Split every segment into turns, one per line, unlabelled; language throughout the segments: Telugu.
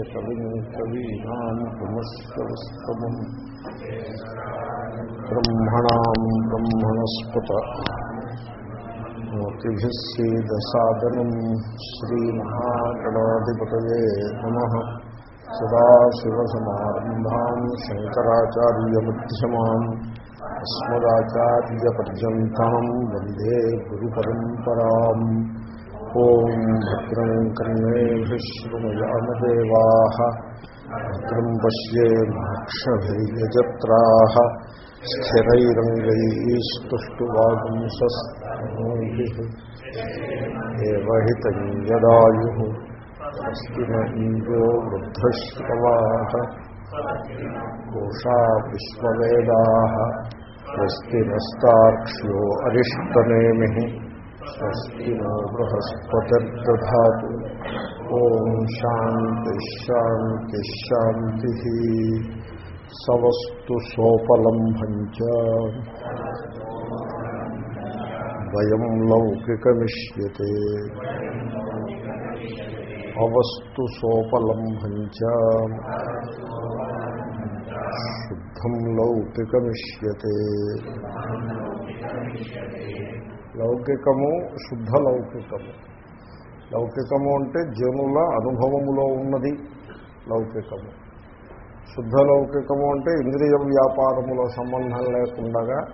కవిం కవీనాం పుమస్కవస్తమం బ్రహ్మణాం బ్రహ్మణస్పత. మూర్తిభిస్సేదసాదనం శ్రీమహాగణాధిపతయే నమ. సదాశివసమారంభా శంకరాచార్యమ్యమాన్ అస్మదాచార్యపర్యంతం వందే గురు పరంపరా ॐ भद्रं कर्णेभिः शृणुयामदेवाः भद्रं पश्येमाक्षभिर्यजत्राः स्थिरैरङ्गैस्तुष्टुवागुंसस्तनूभिः एवहितं यदायुः स्वस्ति न इन्द्रो वृद्धश्रवाः कोषा विश्ववेदाः स्वस्ति नस्तार्क्ष्यो अरिष्टनेमिः स्वस्ति नो बृहस्पतिर्दधातु। ॐ शान्तिश्शान्तिश्शान्तिः सवस्तु सोपलम्भम् च। वयं अवस्तु सोपलम्भम् च। లౌకికము శుద్ధ లౌకికము. లౌకికము అంటే జనుల అనుభవములో ఉన్నది లౌకికము. శుద్ధ లౌకికము అంటే ఇంద్రియ వ్యాపారములో సంబంధం లేకుండా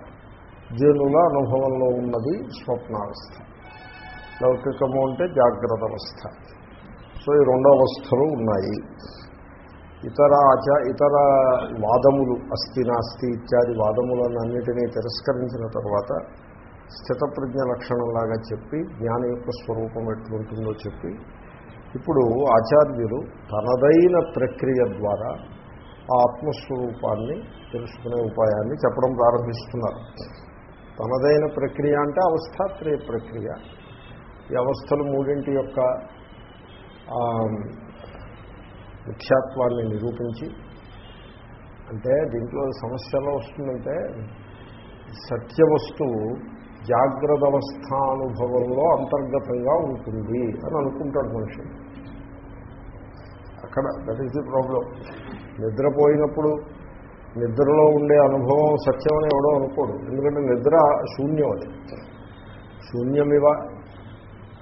జనుల అనుభవంలో ఉన్నది స్వప్నావస్థ. లౌకికము అంటే జాగ్రత్త అవస్థ. సో ఈ రెండు అవస్థలు ఉన్నాయి. ఇతర ఆచ ఇతర వాదములు అస్థి నాస్తి ఇత్యాది వాదములను అన్నిటినీ తిరస్కరించిన తర్వాత స్థితప్రజ్ఞ లక్షణంలాగా చెప్పి జ్ఞాని యొక్క స్వరూపం ఎట్లుంటుందో చెప్పి ఇప్పుడు ఆచార్యులు తనదైన ప్రక్రియ ద్వారా ఆ ఆత్మస్వరూపాన్ని తెలుసుకునే ఉపాయాన్ని చెప్పడం ప్రారంభిస్తున్నారు. తనదైన ప్రక్రియ అంటే అవస్థాత్రయ ప్రక్రియ. ఈ అవస్థలు మూడింటి యొక్క ముఖ్యత్వాన్ని నిరూపించి అంటే దీంట్లో సమస్యలో వస్తుందంటే సత్యవస్తువు జాగ్రత్త అవస్థానుభవంలో అంతర్గతంగా ఉంటుంది అని అనుకుంటాడు మనిషి. అక్కడ దట్ ఈస్ ది ప్రాబ్లం నిద్రపోయినప్పుడు నిద్రలో ఉండే అనుభవం సత్యమని ఎవడో అనుకోడు. ఎందుకంటే నిద్ర శూన్యం అది. శూన్యమివ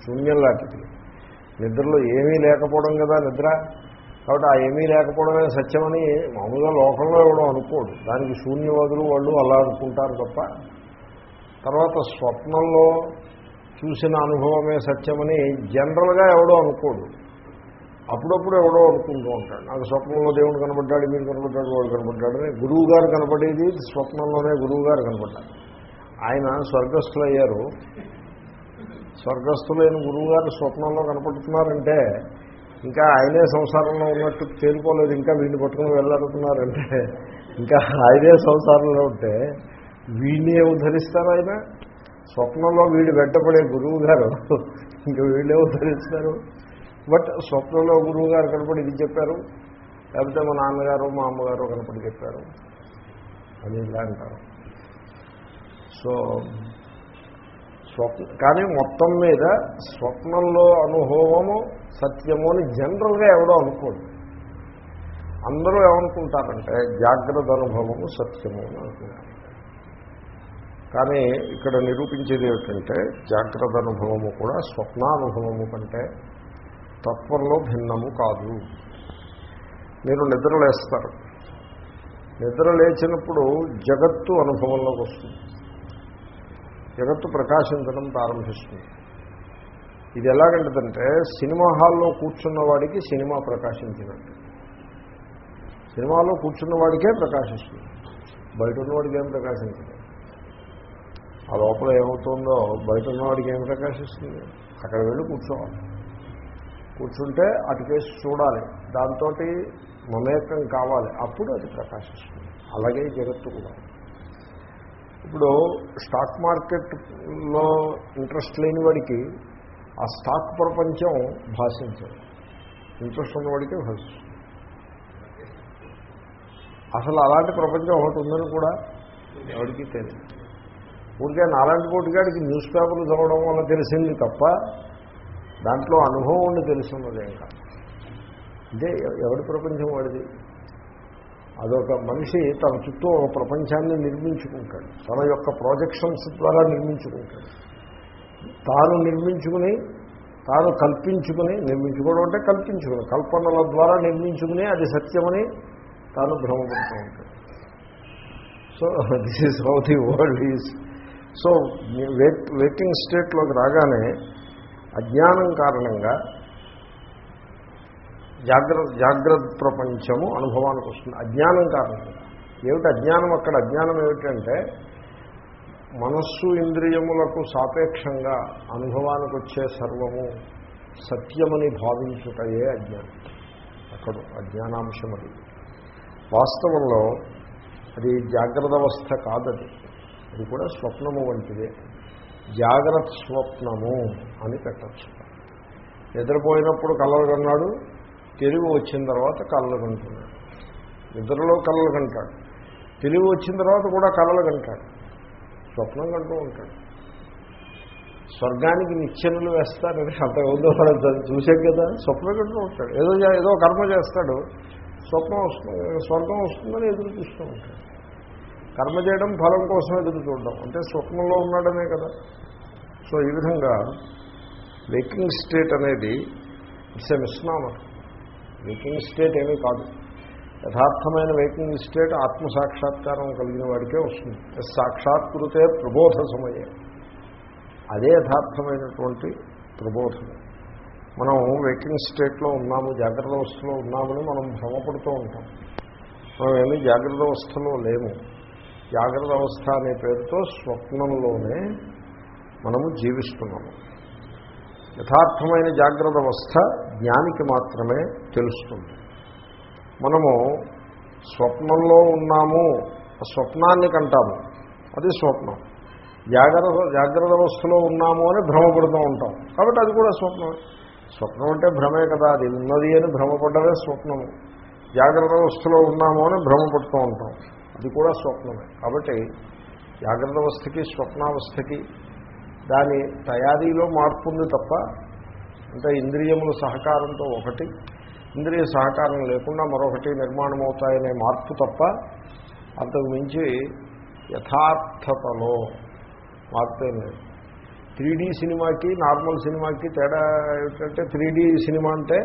శూన్యం లాంటిది. నిద్రలో ఏమీ లేకపోవడం కదా నిద్ర. కాబట్టి ఆ ఏమీ లేకపోవడమే సత్యమని మామూలుగా లోకంలో ఎవడో అనుకోడు. దానికి శూన్యవాదులు వాళ్ళు అలా అనుకుంటారు తప్ప తర్వాత స్వప్నంలో చూసిన అనుభవమే సత్యమని జనరల్గా ఎవడో అనుకోడు. అప్పుడప్పుడు ఎవడో అనుకుంటూ ఉంటాడు. నాకు స్వప్నంలో దేవుడు కనబడ్డాడు మీరు కనబడ్డాడు వాడు కనబడ్డాడు అని గురువు గారు కనపడేది స్వప్నంలోనే గురువు గారు కనపడ్డాడు ఆయన స్వర్గస్థులయ్యారు. స్వర్గస్థులైన గురువు గారు స్వప్నంలో కనపడుతున్నారంటే ఇంకా ఆయనే సంసారంలో ఉన్నట్టు తేలిపోలేదు ఇంకా వీడిని పట్టుకుని వెళ్ళాడుతున్నారంటే ఇంకా ఆయనే సంసారంలో ఉంటే వీళ్ళే ఉద్ధరిస్తారు ఆయన? స్వప్నంలో వీడు వెంటపడే గురువు గారు ఇంకా వీళ్ళే ఉద్ధరిస్తారు బట్ స్వప్నంలో గురువు గారు కనపడి ఇది చెప్పారు లేకపోతే మా నాన్నగారు మా అమ్మగారు కనపడి చెప్పారు. అని ఇలా అంటారు. సో స్వప్న కానీ మొత్తం మీద స్వప్నంలో అనుభవము సత్యము అని జనరల్గా ఎవడో అనుకోడు. అందరూ ఏమనుకుంటారంటే జాగ్రత్త అనుభవము సత్యము అని అనుకుంటారు. కానీ ఇక్కడ నిరూపించేది ఏమిటంటే జాగ్రత్త అనుభవము కూడా స్వప్నానుభవము కంటే తత్వంలో భిన్నము కాదు. మీరు నిద్రలేస్తారు. నిద్ర లేచినప్పుడు జగత్తు అనుభవంలోకి వస్తుంది. జగత్తు ప్రకాశించడం ప్రారంభిస్తుంది. ఇది ఎలాగంటదంటే సినిమా హాల్లో కూర్చున్న వాడికి సినిమా ప్రకాశించినట్టు. సినిమాలో కూర్చున్న వాడికే ప్రకాశిస్తుంది. బయట ఉన్నవాడికి ఏం ప్రకాశించదు? ఆ లోపల ఏమవుతుందో బయట ఉన్నవాడికి ఏం ప్రకాశిస్తుంది? అక్కడ వెళ్ళి కూర్చోవాలి. కూర్చుంటే అటుకేసి చూడాలి. దాంతో మమేకం కావాలి. అప్పుడు అది ప్రకాశిస్తుంది. అలాగే జగత్తు కూడా. ఇప్పుడు స్టాక్ మార్కెట్లో ఇంట్రెస్ట్ లేని వాడికి ఆ స్టాక్ ప్రపంచం భాషించదు. ఇంట్రెస్ట్ ఉన్నవాడికే భాషిస్తుంది. అసలు అలాంటి ప్రపంచం ఒకటి ఉందని కూడా ఎవరికి తెలియదు. ఊరికే కోటి పోటీగాడికి న్యూస్ పేపర్లు చదవడం వల్ల తెలిసింది తప్ప దాంట్లో అనుభవం ఉండి తెలుసున్నది ఇంకా ఇదే ఎవడి ప్రపంచం వాడిది? అదొక మనిషి తన చుట్టూ ఒక ప్రపంచాన్ని నిర్మించుకుంటాడు. తన యొక్క ప్రాజెక్షన్స్ ద్వారా నిర్మించుకుంటాడు. తాను నిర్మించుకుని తాను కల్పించుకుని నిర్మించుకోవడం అంటే కల్పించుకుని కల్పనల ద్వారా నిర్మించుకుని అది సత్యమని తాను భ్రమపడుతూ ఉంటాడు. So this is how the world is so waiting స్టేట్లోకి రాగానే అజ్ఞానం కారణంగా జాగ్ర జాగ్రత్త ప్రపంచము అనుభవానికి వస్తుంది. అజ్ఞానం కారణంగా. ఏమిటి అజ్ఞానం? అక్కడ అజ్ఞానం ఏమిటంటే మనస్సు ఇంద్రియములకు సాపేక్షంగా అనుభవానికి వచ్చే సర్వము సత్యమని భావించుటయే అజ్ఞానం. అక్కడ అజ్ఞానాంశం అది. వాస్తవంలో అది జాగ్రత్త అవస్థ కాదది. ఇది కూడా స్వప్నము వంటిదే. జాగ్రత్త స్వప్నము అని పెట్టచ్చు. నిద్రపోయినప్పుడు కలలు కన్నాడు తెలివి వచ్చిన తర్వాత కలలు కంటున్నాడు. నిద్రలో కలలు కంటాడు. తెలివి వచ్చిన తర్వాత కూడా కలలు కంటాడు. స్వప్నం కంటూ ఉంటాడు. స్వర్గానికి నిచ్చెనలు వేస్తారని అంత ఉందో చూసాం కదా. స్వప్నం కంటూ ఉంటాడు. ఏదో ఏదో కర్మ చేస్తాడు. స్వప్నం వస్తుంది స్వర్గం వస్తుందని ఎదురు చూస్తూ ఉంటాడు. కర్మ చేయడం ఫలం కోసం ఎదురు చూడడం. అంటే స్వప్నంలో ఉండడమే కదా. సో ఈ విధంగా వేకింగ్ స్టేట్ అనేది it's a misnomer waking state ఏమీ కాదు. యథార్థమైన వేకింగ్ స్టేట్ ఆత్మసాక్షాత్కారం కలిగిన వాడికే వస్తుంది. సాక్షాత్కృతే ప్రబోధ సమయే. అదే యథార్థమైనటువంటి ప్రబోధం. మనం వేకింగ్ స్టేట్లో ఉన్నాము జాగ్రత్త అవస్థలో ఉన్నామని మనం భ్రమపడుతూ ఉంటాం. మనం ఏమీ జాగ్రత్త అవస్థలో లేము. జాగ్రత్త అవస్థ అనే పేరుతో స్వప్నంలోనే మనము జీవిస్తున్నాము. యథార్థమైన జాగ్రత్త అవస్థ జ్ఞానికి మాత్రమే తెలుస్తుంది. మనము స్వప్నంలో ఉన్నాము స్వప్నాన్ని కంటాము. అది స్వప్నం. జాగ్రత్త జాగ్రత్త అవస్థలో ఉన్నాము అని భ్రమపడుతూ ఉంటాం. కాబట్టి అది కూడా స్వప్నమే. స్వప్నం అంటే భ్రమే కదా అది ఉన్నది అని భ్రమపడ్డమే స్వప్నము. జాగ్రత్త అవస్థలో ఉన్నాము అని భ్రమపడుతూ ఉంటాం. అది కూడా స్వప్నమే. కాబట్టి జాగ్రత్త అవస్థకి స్వప్నావస్థకి దాని తయారీలో మార్పు ఉంది తప్ప అంటే ఇంద్రియముల సహకారంతో ఒకటి ఇంద్రియ సహకారం లేకుండా మరొకటి నిర్మాణం అవుతాయనే మార్పు తప్ప అంతకు మించి యథార్థతలో మార్పు లేదు. త్రీ సినిమాకి నార్మల్ సినిమాకి తేడా ఏమిటంటే త్రీ సినిమా అంటే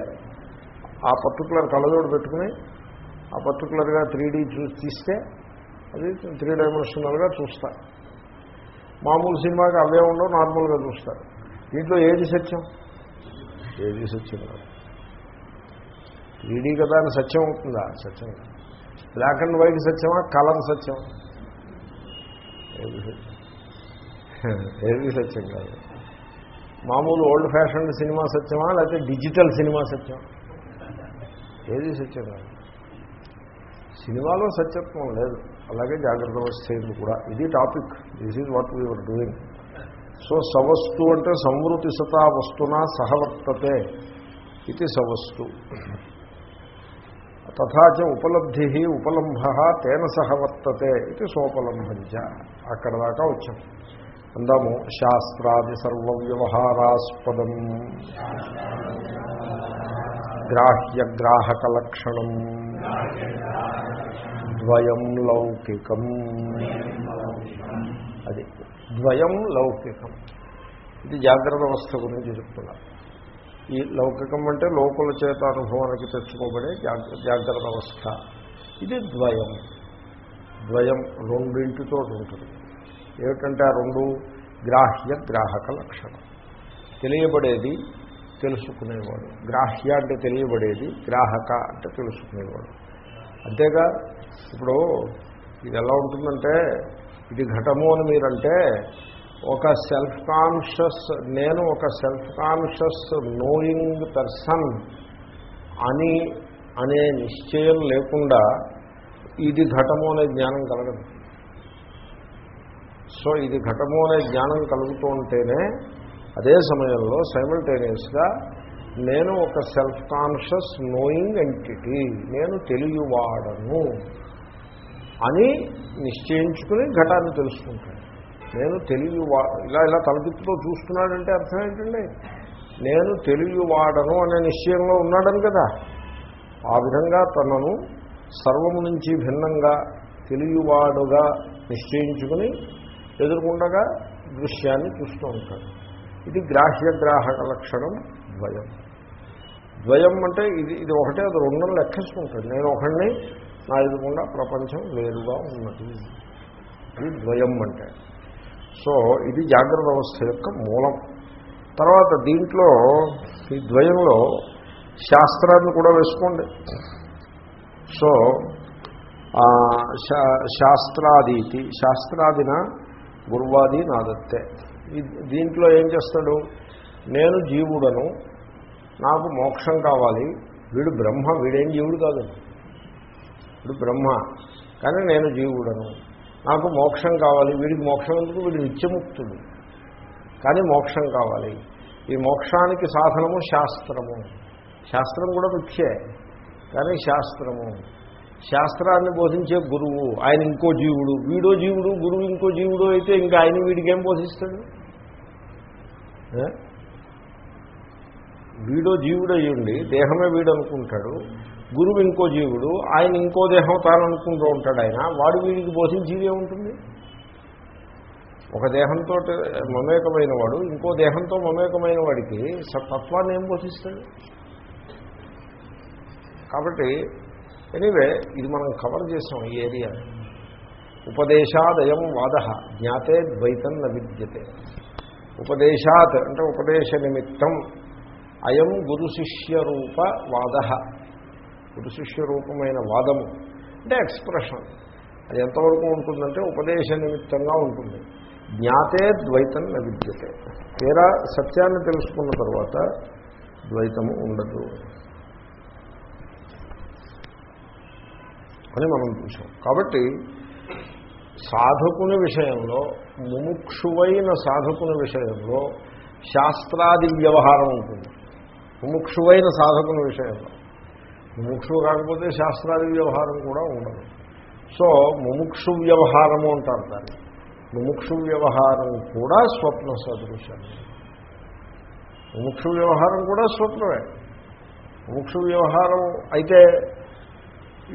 ఆ పర్టికులర్ కళ్ళజోడు పెట్టుకుని ఆ పర్టికులర్గా త్రీ డీ చూసి తీస్తే అది త్రీ డైమెన్షనల్గా చూస్తారు మామూలు సినిమాకి అవే ఉండవు నార్మల్గా చూస్తారు దీంట్లో ఏది సత్యం? ఏది సత్యం కాదు. త్రీడీ కదా అని సత్యం అవుతుందా సత్యం బ్లాక్ అండ్ వైట్ సత్యమా? కలర్ సత్యం? ఏది సత్యం? ఏది సత్యం కాదు. మామూలు ఓల్డ్ ఫ్యాషన్ సినిమా సత్యమా? లేకపోతే డిజిటల్ సినిమా సత్యం? ఏది సత్యం కాదు. సినిమాలో సత్యత్వం లేదు. అలాగే జాగ్రత్త అవస్థ కూడా. ఇది topic. This is what we are doing so సవస్తు అంటే సంవృతి సతా వస్తున సహవర్తతే ఇది సవస్తు. తథాచ ఉపలబ్ధి ఉపలంభ తేన సహవర్తతే ఇది సోపలంభంచ. అక్కడ దాకా వచ్చాం. అందాము శాస్త్రాది సర్వవ్యవహారాస్పదం. గ్రాహ్యగ్రాహక లక్షణం ద్వయం లౌకికం. అది ద్వయం లౌకికం. ఇది జాగ్రత్త అవస్థ గురించి చెప్తున్నారు ఈ లౌకికం అంటే లోకుల చేత అనుభవానికి తెచ్చుకోబడే జాగ్రత్త అవస్థ ఇది ద్వయం. ద్వయం రెండింటితో ఉంటుంది. ఏమిటంటే ఆ రెండు గ్రాహ్య గ్రాహక లక్షణం. తెలియబడేది తెలుసుకునేవాడు. గ్రాహ్య అంటే తెలియబడేది గ్రాహక అంటే తెలుసుకునేవాడు. అంతేగా ఇప్పుడు ఇది ఎలా ఉంటుందంటే ఇది ఘటము అని మీరంటే ఒక సెల్ఫ్ కాన్షియస్ నేను ఒక సెల్ఫ్ కాన్షియస్ నోయింగ్ పర్సన్ అని అనే నిశ్చయం లేకుండా ఇది ఘటము అనే జ్ఞానం కలగదు. సో ఇది ఘటము అనే జ్ఞానం కలుగుతూ ఉంటేనే అదే సమయంలో సైమల్టేనియస్గా నేను ఒక సెల్ఫ్ కాన్షియస్ నోయింగ్ ఎంటిటీ నేను తెలియవాడను అని నిశ్చయించుకుని ఘటాన్ని తెలుసుకుంటాను. నేను తెలియవా ఇలా ఇలా తలదిప్పుతో చూస్తున్నాడంటే అర్థం ఏంటండి? నేను తెలియవాడను అనే నిశ్చయంలో ఉన్నాడని కదా? ఆ విధంగా తనను సర్వము నుంచి భిన్నంగా తెలియవాడుగా నిశ్చయించుకుని ఎదుర్కొండగా దృశ్యాన్ని చూస్తూ ఉంటాడు. ఇది గ్రాహ్యగ్రాహక లక్షణం. ద్వయం. ద్వయం అంటే ఇది ఇది ఒకటే అది రెండు లెక్కేసుకుంటాడు నేను ఒకడిని నా ఎదురుకుండా ప్రపంచం వేరుగా ఉన్నది. ఇది ద్వయం అంటే. సో ఇది జాగ్రత్త వ్యవస్థ యొక్క మూలం. తర్వాత దీంట్లో ఈ ద్వయంలో శాస్త్రాన్ని కూడా వేసుకోండి. సో శా- శాస్త్రాదీతి శాస్త్రాదిన గురువాది నాదత్తే దీంట్లో ఏం చేస్తాడు? నేను జీవుడను నాకు మోక్షం కావాలి. వీడు బ్రహ్మ వీడేం జీవుడు కాదు. వీడు బ్రహ్మ. కానీ నేను జీవుడను. నాకు మోక్షం కావాలి. వీడికి మోక్షం ఎందుకు? వీడు నిత్యముక్తుడు. కానీ మోక్షం కావాలి. ఈ మోక్షానికి సాధనము శాస్త్రము. శాస్త్రం కూడా ముఖ్యే. కానీ శాస్త్రము. శాస్త్రాన్ని బోధించే గురువు ఆయన ఇంకో జీవుడు. వీడో జీవుడు గురువు ఇంకో జీవుడు అయితే ఇంకా ఆయన వీడికి ఏం? బోధిస్తాడు వీడో జీవుడు అయ్యుండి దేహమే వీడు అనుకుంటాడు గురువు ఇంకో జీవుడు ఆయన ఇంకో దేహం తాను అనుకుంటూ ఉంటాడు ఆయన వాడు వీడికి బోధించేది ఉంటుంది ఒక దేహంతో మమేకమైన వాడు ఇంకో దేహంతో మమేకమైన వాడికి స- తత్వాన్ని ఏం బోధిస్తాడు? కాబట్టి ఎనీవే ఇది మనం కవర్ చేసాం ఈ ఏరియా. ఉపదేశాదయం వాద జ్ఞాతే ద్వైతం న విద్యతే. ఉపదేశాత్ అంటే ఉపదేశ నిమిత్తం. అయం గురు శిష్య రూప వాద. గురు శిష్య రూపమైన వాదము అంటే ఎక్స్ప్రెషన్. అది ఎంతవరకు ఉంటుందంటే ఉపదేశ నిమిత్తంగా ఉంటుంది. జ్ఞాతే ద్వైతం న విద్యతే. తీరా సత్యాన్ని తెలుసుకున్న తర్వాత ద్వైతము ఉండదు. అని మనం చూసాం కాబట్టి సాధకుని విషయంలో ముముక్షువైన సాధకుని విషయంలో శాస్త్రాది వ్యవహారం ఉంటుంది. ముముక్షువైన సాధకుల విషయంలో. ముముక్షువు కాకపోతే శాస్త్రాది వ్యవహారం కూడా ఉండదు. సో ముముక్షు వ్యవహారము అంటారు దాన్ని. ముముక్షు వ్యవహారం కూడా స్వప్న సదృశం ముముక్షు వ్యవహారం కూడా స్వప్నమే. ముముక్షు వ్యవహారం అయితే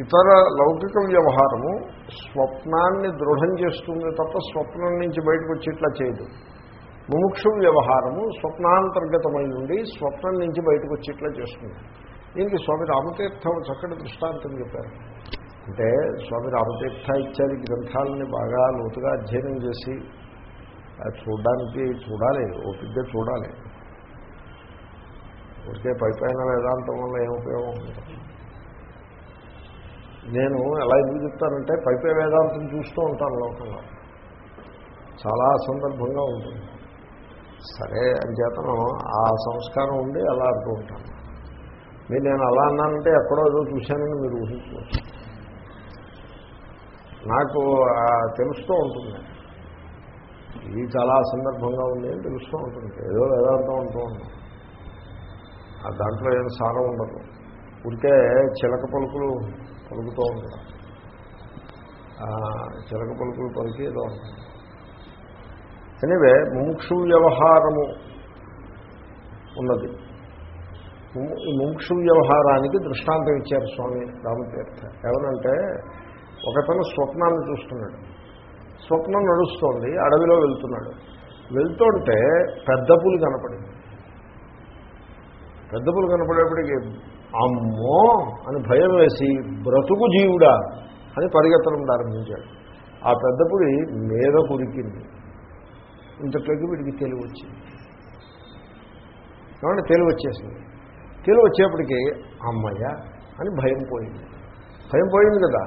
ఇతర లౌకిక వ్యవహారము స్వప్నాన్ని దృఢం చేస్తుంది తప్ప స్వప్నం నుంచి బయటకు వచ్చి ఇట్లా చేయదు. ముముక్షు వ్యవహారము స్వప్నాంతర్గతమై నుండి స్వప్నం నుంచి బయటకు వచ్చి ఇట్లా చేస్తుంది. దీనికి స్వామి రామతీర్థం చక్కటి దృష్టాంతం చెప్పారు. అంటే స్వామి రామతీర్థ ఇత్యాది గ్రంథాలని బాగా లోతుగా అధ్యయనం చేసి అది చూడడానికి చూడాలి ఓపిగ్గా చూడాలి. ఊరికే పైపైన వేదాంతం వల్ల ఏం ఉపయోగం నేను ఎలా ఎందుకు చెప్తానంటే పైపై వేదాంతం చూస్తూ ఉంటాను లోకంలో. చాలా సందర్భంగా ఉంటుంది. సరే అంచేతను ఆ సంస్కారం ఉండి అలా అంటూ ఉంటాను. మీరు నేను అలా అన్నానంటే ఎక్కడో ఏదో చూశానని మీరు ఊహించుకోవచ్చు. నాకు తెలుస్తూ ఉంటుంది. ఇది చాలా సందర్భంగా ఉంది అని తెలుస్తూ ఉంటుంది. ఏదో వేదాంతం అంటూ ఉంటాం ఆ దాంట్లో ఏం సారం ఉండదు. ఉడికే చిలక పలుకులు పలుకుతూ ఉండడం చిలక పలుకులు పలికి ఏదో ఉంటుంది ఎనివే ముముక్షు వ్యవహారము ఉన్నది. ఈ ముముక్షు వ్యవహారానికి దృష్టాంతం ఇచ్చారు స్వామి రామతీర్థ. ఏమనంటే ఒకతను స్వప్నాన్ని చూస్తున్నాడు. స్వప్నం నడుస్తోంది అడవిలో వెళ్తున్నాడు. వెళ్తుంటే పెద్ద పులి కనపడింది. పెద్ద పులి కనపడేప్పటికి అమ్మో అని భయం వేసి బ్రతుకు జీవుడా అని పరిగెత్తడం ప్రారంభించాడు. ఆ పెద్ద పులి మీద కురికింది ఇంతట్లోకి వీడికి తెలివి వచ్చింది. కాబట్టి తెలివి వచ్చేసింది. తెలివి వచ్చేప్పటికీ అమ్మయ్య అని భయం పోయింది. భయం పోయింది కదా.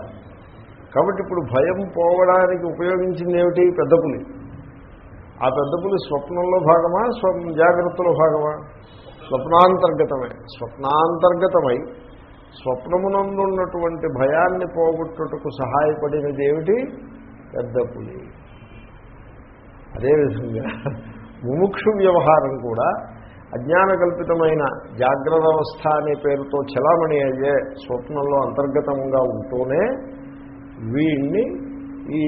కాబట్టి ఇప్పుడు భయం పోవడానికి ఉపయోగించింది ఏమిటి? పెద్ద పులి. ఆ పెద్ద పులి స్వప్నంలో భాగమా? స్వప్న జాగ్రత్తలో భాగమా? స్వప్నాంతర్గతమే. స్వప్నాంతర్గతమై స్వప్నమునందున్నటువంటి భయాన్ని పోగొట్టుటకు సహాయపడినది ఏమిటి? పెద్ద పులి. అదేవిధంగా ముముక్షు వ్యవహారం కూడా అజ్ఞానకల్పితమైన జాగ్రత్త అవస్థ అనే పేరుతో చలామణి అయ్యే స్వప్నంలో అంతర్గతంగా ఉంటూనే వీడిని ఈ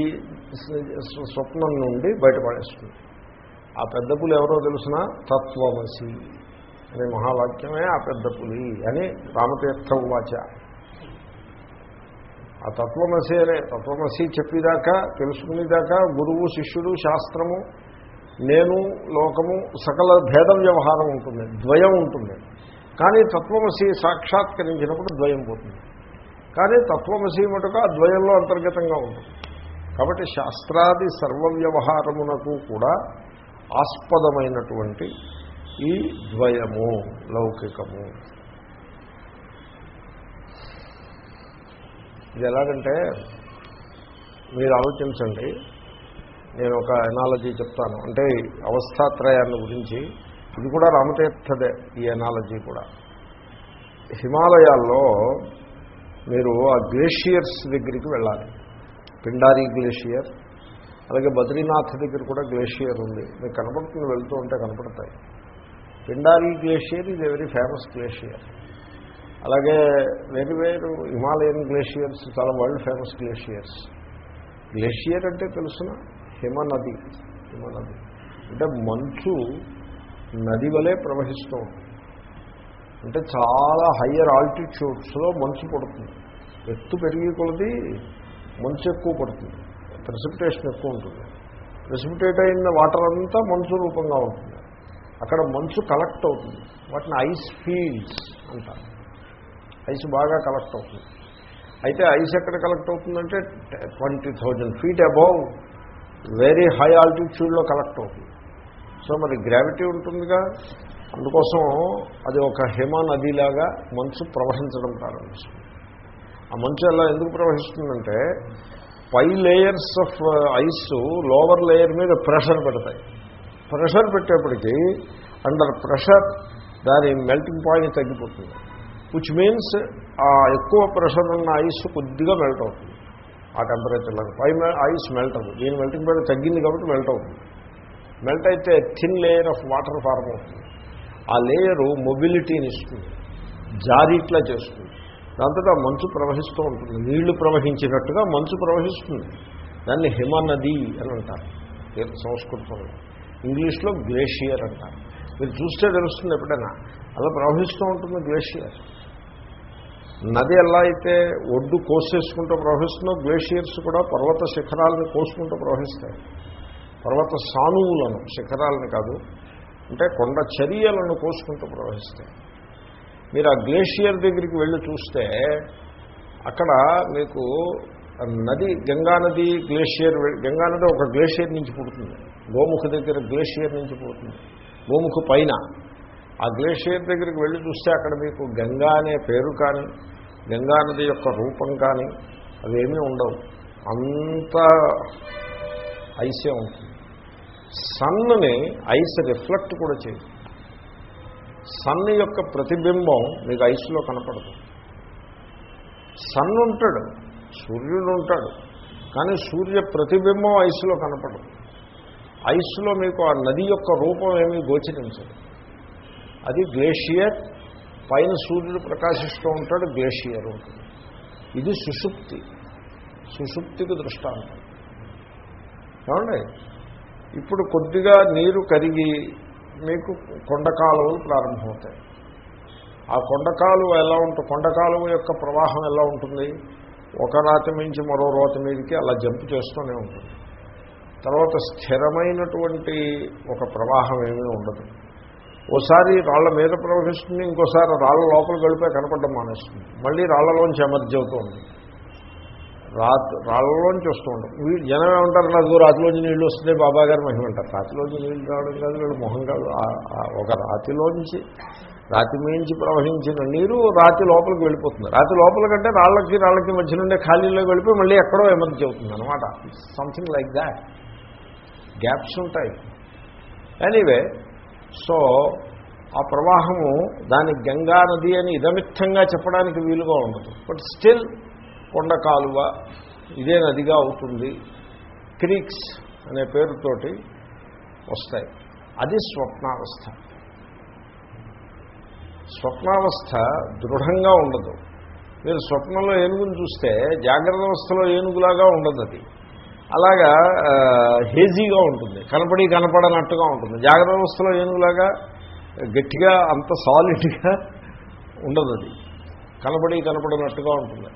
స్వప్నం నుండి బయటపడేస్తుంది. ఆ పెద్ద పులి ఎవరో తెలిసిన? తత్వమసి అనే మహావాక్యమే ఆ పెద్ద పులి అని రామతీర్థ వాచ ఆ తత్వమసి అనే తత్వమసి చెప్పేదాకా తెలుసుకునేదాకా గురువు శిష్యుడు శాస్త్రము నేను లోకము సకల భేద వ్యవహారం ఉంటుంది ద్వయం ఉంటుంది. కానీ తత్వమసి సాక్షాత్కరించినప్పుడు ద్వయం పోతుంది. కానీ తత్వమసి మటుకు ఆ ద్వయంలో అంతర్గతంగా ఉంటుంది. కాబట్టి శాస్త్రాది సర్వ వ్యవహారమునకు కూడా ఆస్పదమైనటువంటి ఈ ద్వయము లౌకికము. ఇది ఎలాగంటే మీరు ఆలోచించండి నేను ఒక ఎనాలజీ చెప్తాను. అంటే అవస్థాత్రయాన్ని గురించి ఇది కూడా రామతీర్థదే ఈ ఎనాలజీ కూడా. హిమాలయాల్లో మీరు ఆ గ్లేషియర్స్ దగ్గరికి వెళ్ళాలి. పిండారీ గ్లేషియర్ అలాగే బద్రీనాథ్ దగ్గర కూడా గ్లేషియర్ ఉంది. మీకు కనపడుతుంది వెళ్తూ ఉంటే కనపడతాయి. పిండారీ గ్లేషియర్ ఇది వెరీ ఫేమస్ గ్లేషియర్ అలాగే వేరు వేరు హిమాలయన్ గ్లేషియర్స్ చాలా వరల్డ్ ఫేమస్ గ్లేషియర్స్. గ్లేషియర్ అంటే తెలుసిన హిమనది హిమనది. అంటే మంచు నది వలె ప్రవహిస్తూ ఉంటుంది. అంటే చాలా హయ్యర్ ఆల్టిట్యూడ్స్లో మంచు పడుతుంది. ఎత్తు పెరిగి కొలది మంచు ఎక్కువ పడుతుంది. ప్రెసిపిటేషన్ ఎక్కువ ఉంటుంది. ప్రెసిపిటేట్ అయిన వాటర్ అంతా మంచు రూపంగా ఉంటుంది. అక్కడ మంచు కలెక్ట్ అవుతుంది. వాటిని ఐస్ ఫీల్డ్స్ అంటారు. ఐస్ బాగా కలెక్ట్ అవుతుంది. అయితే ఐస్ ఎక్కడ కలెక్ట్ అవుతుందంటే twenty thousand feet above very high ఆల్టిట్యూడ్లో collect అవుతుంది. సో మరి గ్రావిటీ ఉంటుందిగా? అందుకోసం అది ఒక హిమ నదిలాగా మంచు ప్రవహించడం ప్రారంభిస్తుంది. ఆ మంచు ఎలా ఎందుకు ప్రవహిస్తుందంటే పై layers of ice lower layer మీద ప్రెషర్ పెడతాయి. ప్రెషర్ పెట్టేప్పటికీ అండర్ ప్రెషర్ దాని మెల్టింగ్ పాయింట్ తగ్గిపోతుంది. విచ్ మీన్స్ ఆ ఎక్కువ ప్రెషర్ ఉన్న ఐస్ కొద్దిగా మెల్ట్ అవుతుంది. ఆ టెంపరేచర్లో పై ఐస్ మెల్ట్ అవుతుంది దీని మెల్టింగ్ పాయింట్ తగ్గింది కాబట్టి మెల్ట్ అవుతుంది. మెల్ట్ అయితే thin layer of water form అవుతుంది. ఆ లేయరు మొబిలిటీని ఇస్తుంది. జారిట్లా చేస్తుంది. దాంతో ఆ మంచు ప్రవహిస్తూ ఉంటుంది. నీళ్ళు ప్రవహించినట్టుగా మంచు ప్రవహిస్తుంది. దాన్ని హిమనది అని అంటారు. సంస్కృతంలో. ఇంగ్లీష్లో గ్లేషియర్ అంటారు. మీరు చూస్తే తెలుస్తుంది ఎప్పుడైనా. అలా ప్రవహిస్తూ ఉంటుంది గ్లేషియర్. నది ఎలా అయితే ఒడ్డు కోసేసుకుంటూ ప్రవహిస్తుందో గ్లేషియర్స్ కూడా పర్వత శిఖరాలను కోసుకుంటూ ప్రవహిస్తాయి. పర్వత సానువులను శిఖరాలను కాదు అంటే కొండ చర్యలను కోసుకుంటూ ప్రవహిస్తాయి. మీరు ఆ గ్లేషియర్ దగ్గరికి వెళ్ళి చూస్తే అక్కడ మీకు నది గంగానది గ్లేషియర్ గంగానది ఒక గ్లేషియర్ నుంచి పుడుతుంది. గోముఖ దగ్గర గ్లేషియర్ నుంచి పుడుతుంది. గోముఖ పైన ఆ గ్లేషియర్ దగ్గరికి వెళ్ళి చూస్తే అక్కడ మీకు గంగా అనే పేరు కానీ గంగానది యొక్క రూపం కానీ అవేమీ ఉండవు. అంత ఐసే ఉంటుంది. సన్నుని ఐస్ రిఫ్లెక్ట్ కూడా చేయదు. సన్ యొక్క ప్రతిబింబం మీకు ఐస్లో కనపడదు. సన్ ఉంటాడు సూర్యుడు ఉంటాడు కానీ సూర్య ప్రతిబింబం ఐస్లో కనపడదు. ఐస్లో మీకు ఆ నది యొక్క రూపం ఏమీ గోచరించదు. అది గ్లేషియర్ పైన సూర్యుడు ప్రకాశిస్తూ ఉంటాడు గ్లేషియర్ ఉంటుంది. ఇది సుషుప్తి. సుషుప్తికి దృష్టాంతం. ఏమండి? ఇప్పుడు కొద్దిగా నీరు కరిగి మీకు కొండకాలువలు ప్రారంభమవుతాయి. ఆ కొండకాలువ ఎలా ఉంటుంది కొండకాలువ యొక్క ప్రవాహం ఎలా ఉంటుంది? ఒక రాతి మించి మరో రోత మీదకి అలా జంప్ చేస్తూనే ఉంటుంది. తర్వాత స్థిరమైనటువంటి ఒక ప్రవాహం ఏమీ ఉండదు. ఓసారి రాళ్ళ మీద ప్రవహిస్తుంది ఇంకోసారి రాళ్ళ లోపల గడిపే కనపడడం మానేస్తుంది. మళ్ళీ రాళ్ళలోంచి ఎమర్జీ అవుతుంది. రాత్ రాళ్ళలోంచి వస్తూ ఉంటాం వీళ్ళు జనం ఏమంటారు నాకు రాతిలోంచి నీళ్ళు వస్తున్నాయి బాబా గారు మహిమ అంటారు. రాతిలోంచి నీళ్ళు రావడం కాదు వీళ్ళు మొహం కాదు. ఒక రాతిలోంచి రాతి మించి ప్రవహించిన నీరు రాతి లోపలికి వెళ్ళిపోతుంది. రాతి లోపల కంటే రాళ్ళకి రాళ్ళకి మధ్య నుండే ఖాళీలో వెళ్ళిపోయి మళ్ళీ ఎక్కడో ఎమర్జీ అవుతుంది అనమాట సంథింగ్ లైక్ దాట్ గ్యాప్స్ ఉంటాయి. ఎనీవే సో ఆ ప్రవాహము దాని గంగా నది అని ఇదమిత్తంగా చెప్పడానికి వీలుగా ఉండదు. బట్ స్టిల్ కొండ కాలువ ఇదే నదిగా అవుతుంది. క్రీక్స్ అనే పేరుతోటి వస్తాయి. అది స్వప్నావస్థ. స్వప్నావస్థ దృఢంగా ఉండదు. మీరు స్వప్నంలో ఏనుగును చూస్తే జాగ్రత్త అవస్థలో ఏనుగులాగా ఉండదు అది. అలాగా హేజీగా ఉంటుంది. కనపడి కనపడనట్టుగా ఉంటుంది. జాగ్రత్త వ్యవస్థలో ఏనుగులాగా గట్టిగా అంత సాలిడ్గా ఉండదు అది. కనపడి కనపడినట్టుగా ఉంటుంది.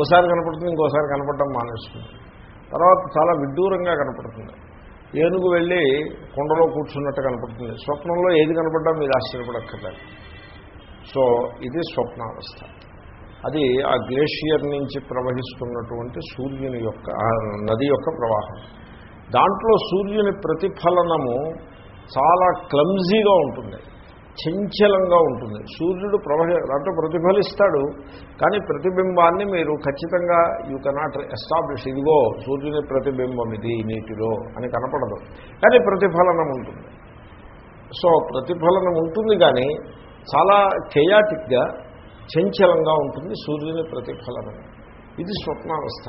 ఓసారి కనపడుతుంది ఇంకోసారి కనపడటం మానేస్తుంది. తర్వాత చాలా విడ్డూరంగా కనపడుతుంది. ఏనుగు వెళ్ళి కొండలో కూర్చున్నట్టు కనపడుతుంది. స్వప్నంలో ఏది కనపడ్డా మీరు ఆశ్చర్యపడక్కర్లేదు. సో ఇది స్వప్నావస్థ. అది ఆ గ్లేషియర్ నుంచి ప్రవహిస్తున్నటువంటి సూర్యుని యొక్క నది యొక్క ప్రవాహం. దాంట్లో సూర్యుని ప్రతిఫలనము చాలా క్లమ్జీగా ఉంటుంది చంచలంగా ఉంటుంది. సూర్యుడు ప్రవహ దాంట్లో ప్రతిఫలిస్తాడు కానీ ప్రతిబింబాన్ని మీరు ఖచ్చితంగా యూ కెనాట్ ఎస్టాబ్లిష్ ఇదిగో సూర్యుని ప్రతిబింబం ఇది నీటిలో అని కనపడదు. కానీ ప్రతిఫలనం ఉంటుంది. సో ప్రతిఫలనం ఉంటుంది కానీ చాలా కెయాటిక్గా చంచలంగా ఉంటుంది సూర్యుని ప్రతిఫలనం ఇది స్వప్నావస్థ.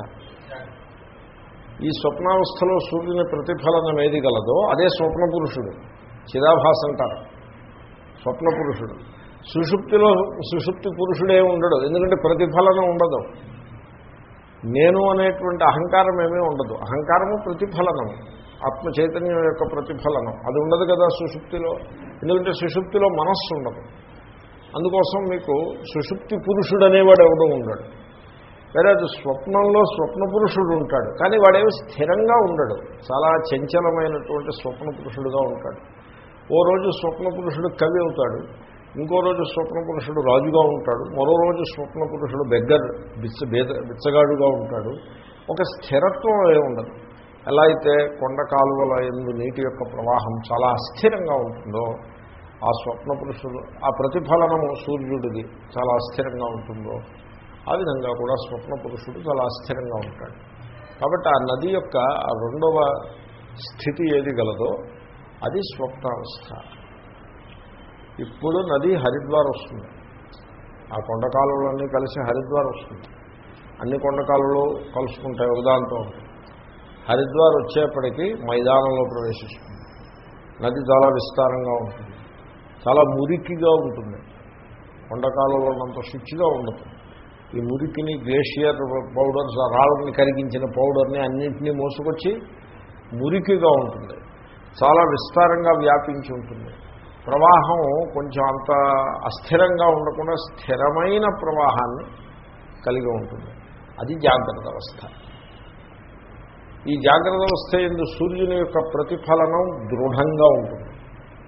ఈ స్వప్నావస్థలో సూర్యుని ప్రతిఫలనం ఏది గలదో అదే స్వప్న పురుషుడు చిదాభాస్ అంటారు. స్వప్న పురుషుడు సుషుప్తిలో సుషుప్తి పురుషుడే ఉండడు. ఎందుకంటే ప్రతిఫలనం ఉండదు. నేను అనేటువంటి అహంకారం ఏమీ ఉండదు. అహంకారము ప్రతిఫలనము ఆత్మ చైతన్యం యొక్క ప్రతిఫలనం. అది ఉండదు కదా సుషుప్తిలో. ఎందుకంటే సుషుప్తిలో మనస్సు ఉండదు. అందుకోసం మీకు సుషుప్తి పురుషుడు అనేవాడు ఎవడో ఉండడు. వేరే అది స్వప్నంలో స్వప్న పురుషుడు ఉంటాడు. కానీ వాడేమి స్థిరంగా ఉండడు. చాలా చంచలమైనటువంటి స్వప్న పురుషుడుగా ఉంటాడు. ఓ రోజు స్వప్న పురుషుడు కవి అవుతాడు. ఇంకో రోజు స్వప్న పురుషుడు రాజుగా ఉంటాడు. మరో రోజు స్వప్న పురుషుడు బెగ్గర్ బిచ్చ బేద బిచ్చగాడుగా ఉంటాడు. ఒక స్థిరత్వం ఏ ఉండదు. ఎలా అయితే కొండ కాలువల ఎందు నీటి యొక్క ప్రవాహం చాలా అస్థిరంగా ఉంటుందో ఆ స్వప్న పురుషుడు ఆ ప్రతిఫలనము సూర్యుడిది చాలా అస్థిరంగా ఉంటుందో ఆ విధంగా కూడా స్వప్న పురుషుడు చాలా అస్థిరంగా ఉంటాడు. కాబట్టి ఆ నది యొక్క ఆ రెండవ స్థితి ఏది గలదో అది స్వప్నావస్థ. ఇప్పుడు నది హరిద్వార్ వస్తుంది. ఆ కొండకాలువలన్నీ కలిసి హరిద్వార్ వస్తుంది. అన్ని కొండకాలువలు కలుసుకుంటాయి ఒకదాంతో హరిద్వార్ వచ్చేప్పటికీ మైదానంలో ప్రవేశిస్తుంది. నది చాలా విస్తారంగా ఉంటుంది. చాలా మురికిగా ఉంటుంది. కొండకాలంలో ఉన్నంత శుచిగా ఉండదు. ఈ మురికిని గ్లేషియర్ పౌడర్స్ రాళ్ళని కరిగించిన పౌడర్ని అన్నింటినీ మోసుకొచ్చి మురికిగా ఉంటుంది. చాలా విస్తారంగా వ్యాపించి ఉంటుంది. ప్రవాహం కొంచెం అంత అస్థిరంగా ఉండకుండా స్థిరమైన ప్రవాహాన్ని కలిగి ఉంటుంది. అది జాగ్రత్త అవస్థ. ఈ జాగ్రత్త అవస్థ ఎందు సూర్యుని యొక్క ప్రతిఫలనం దృఢంగా ఉంటుంది.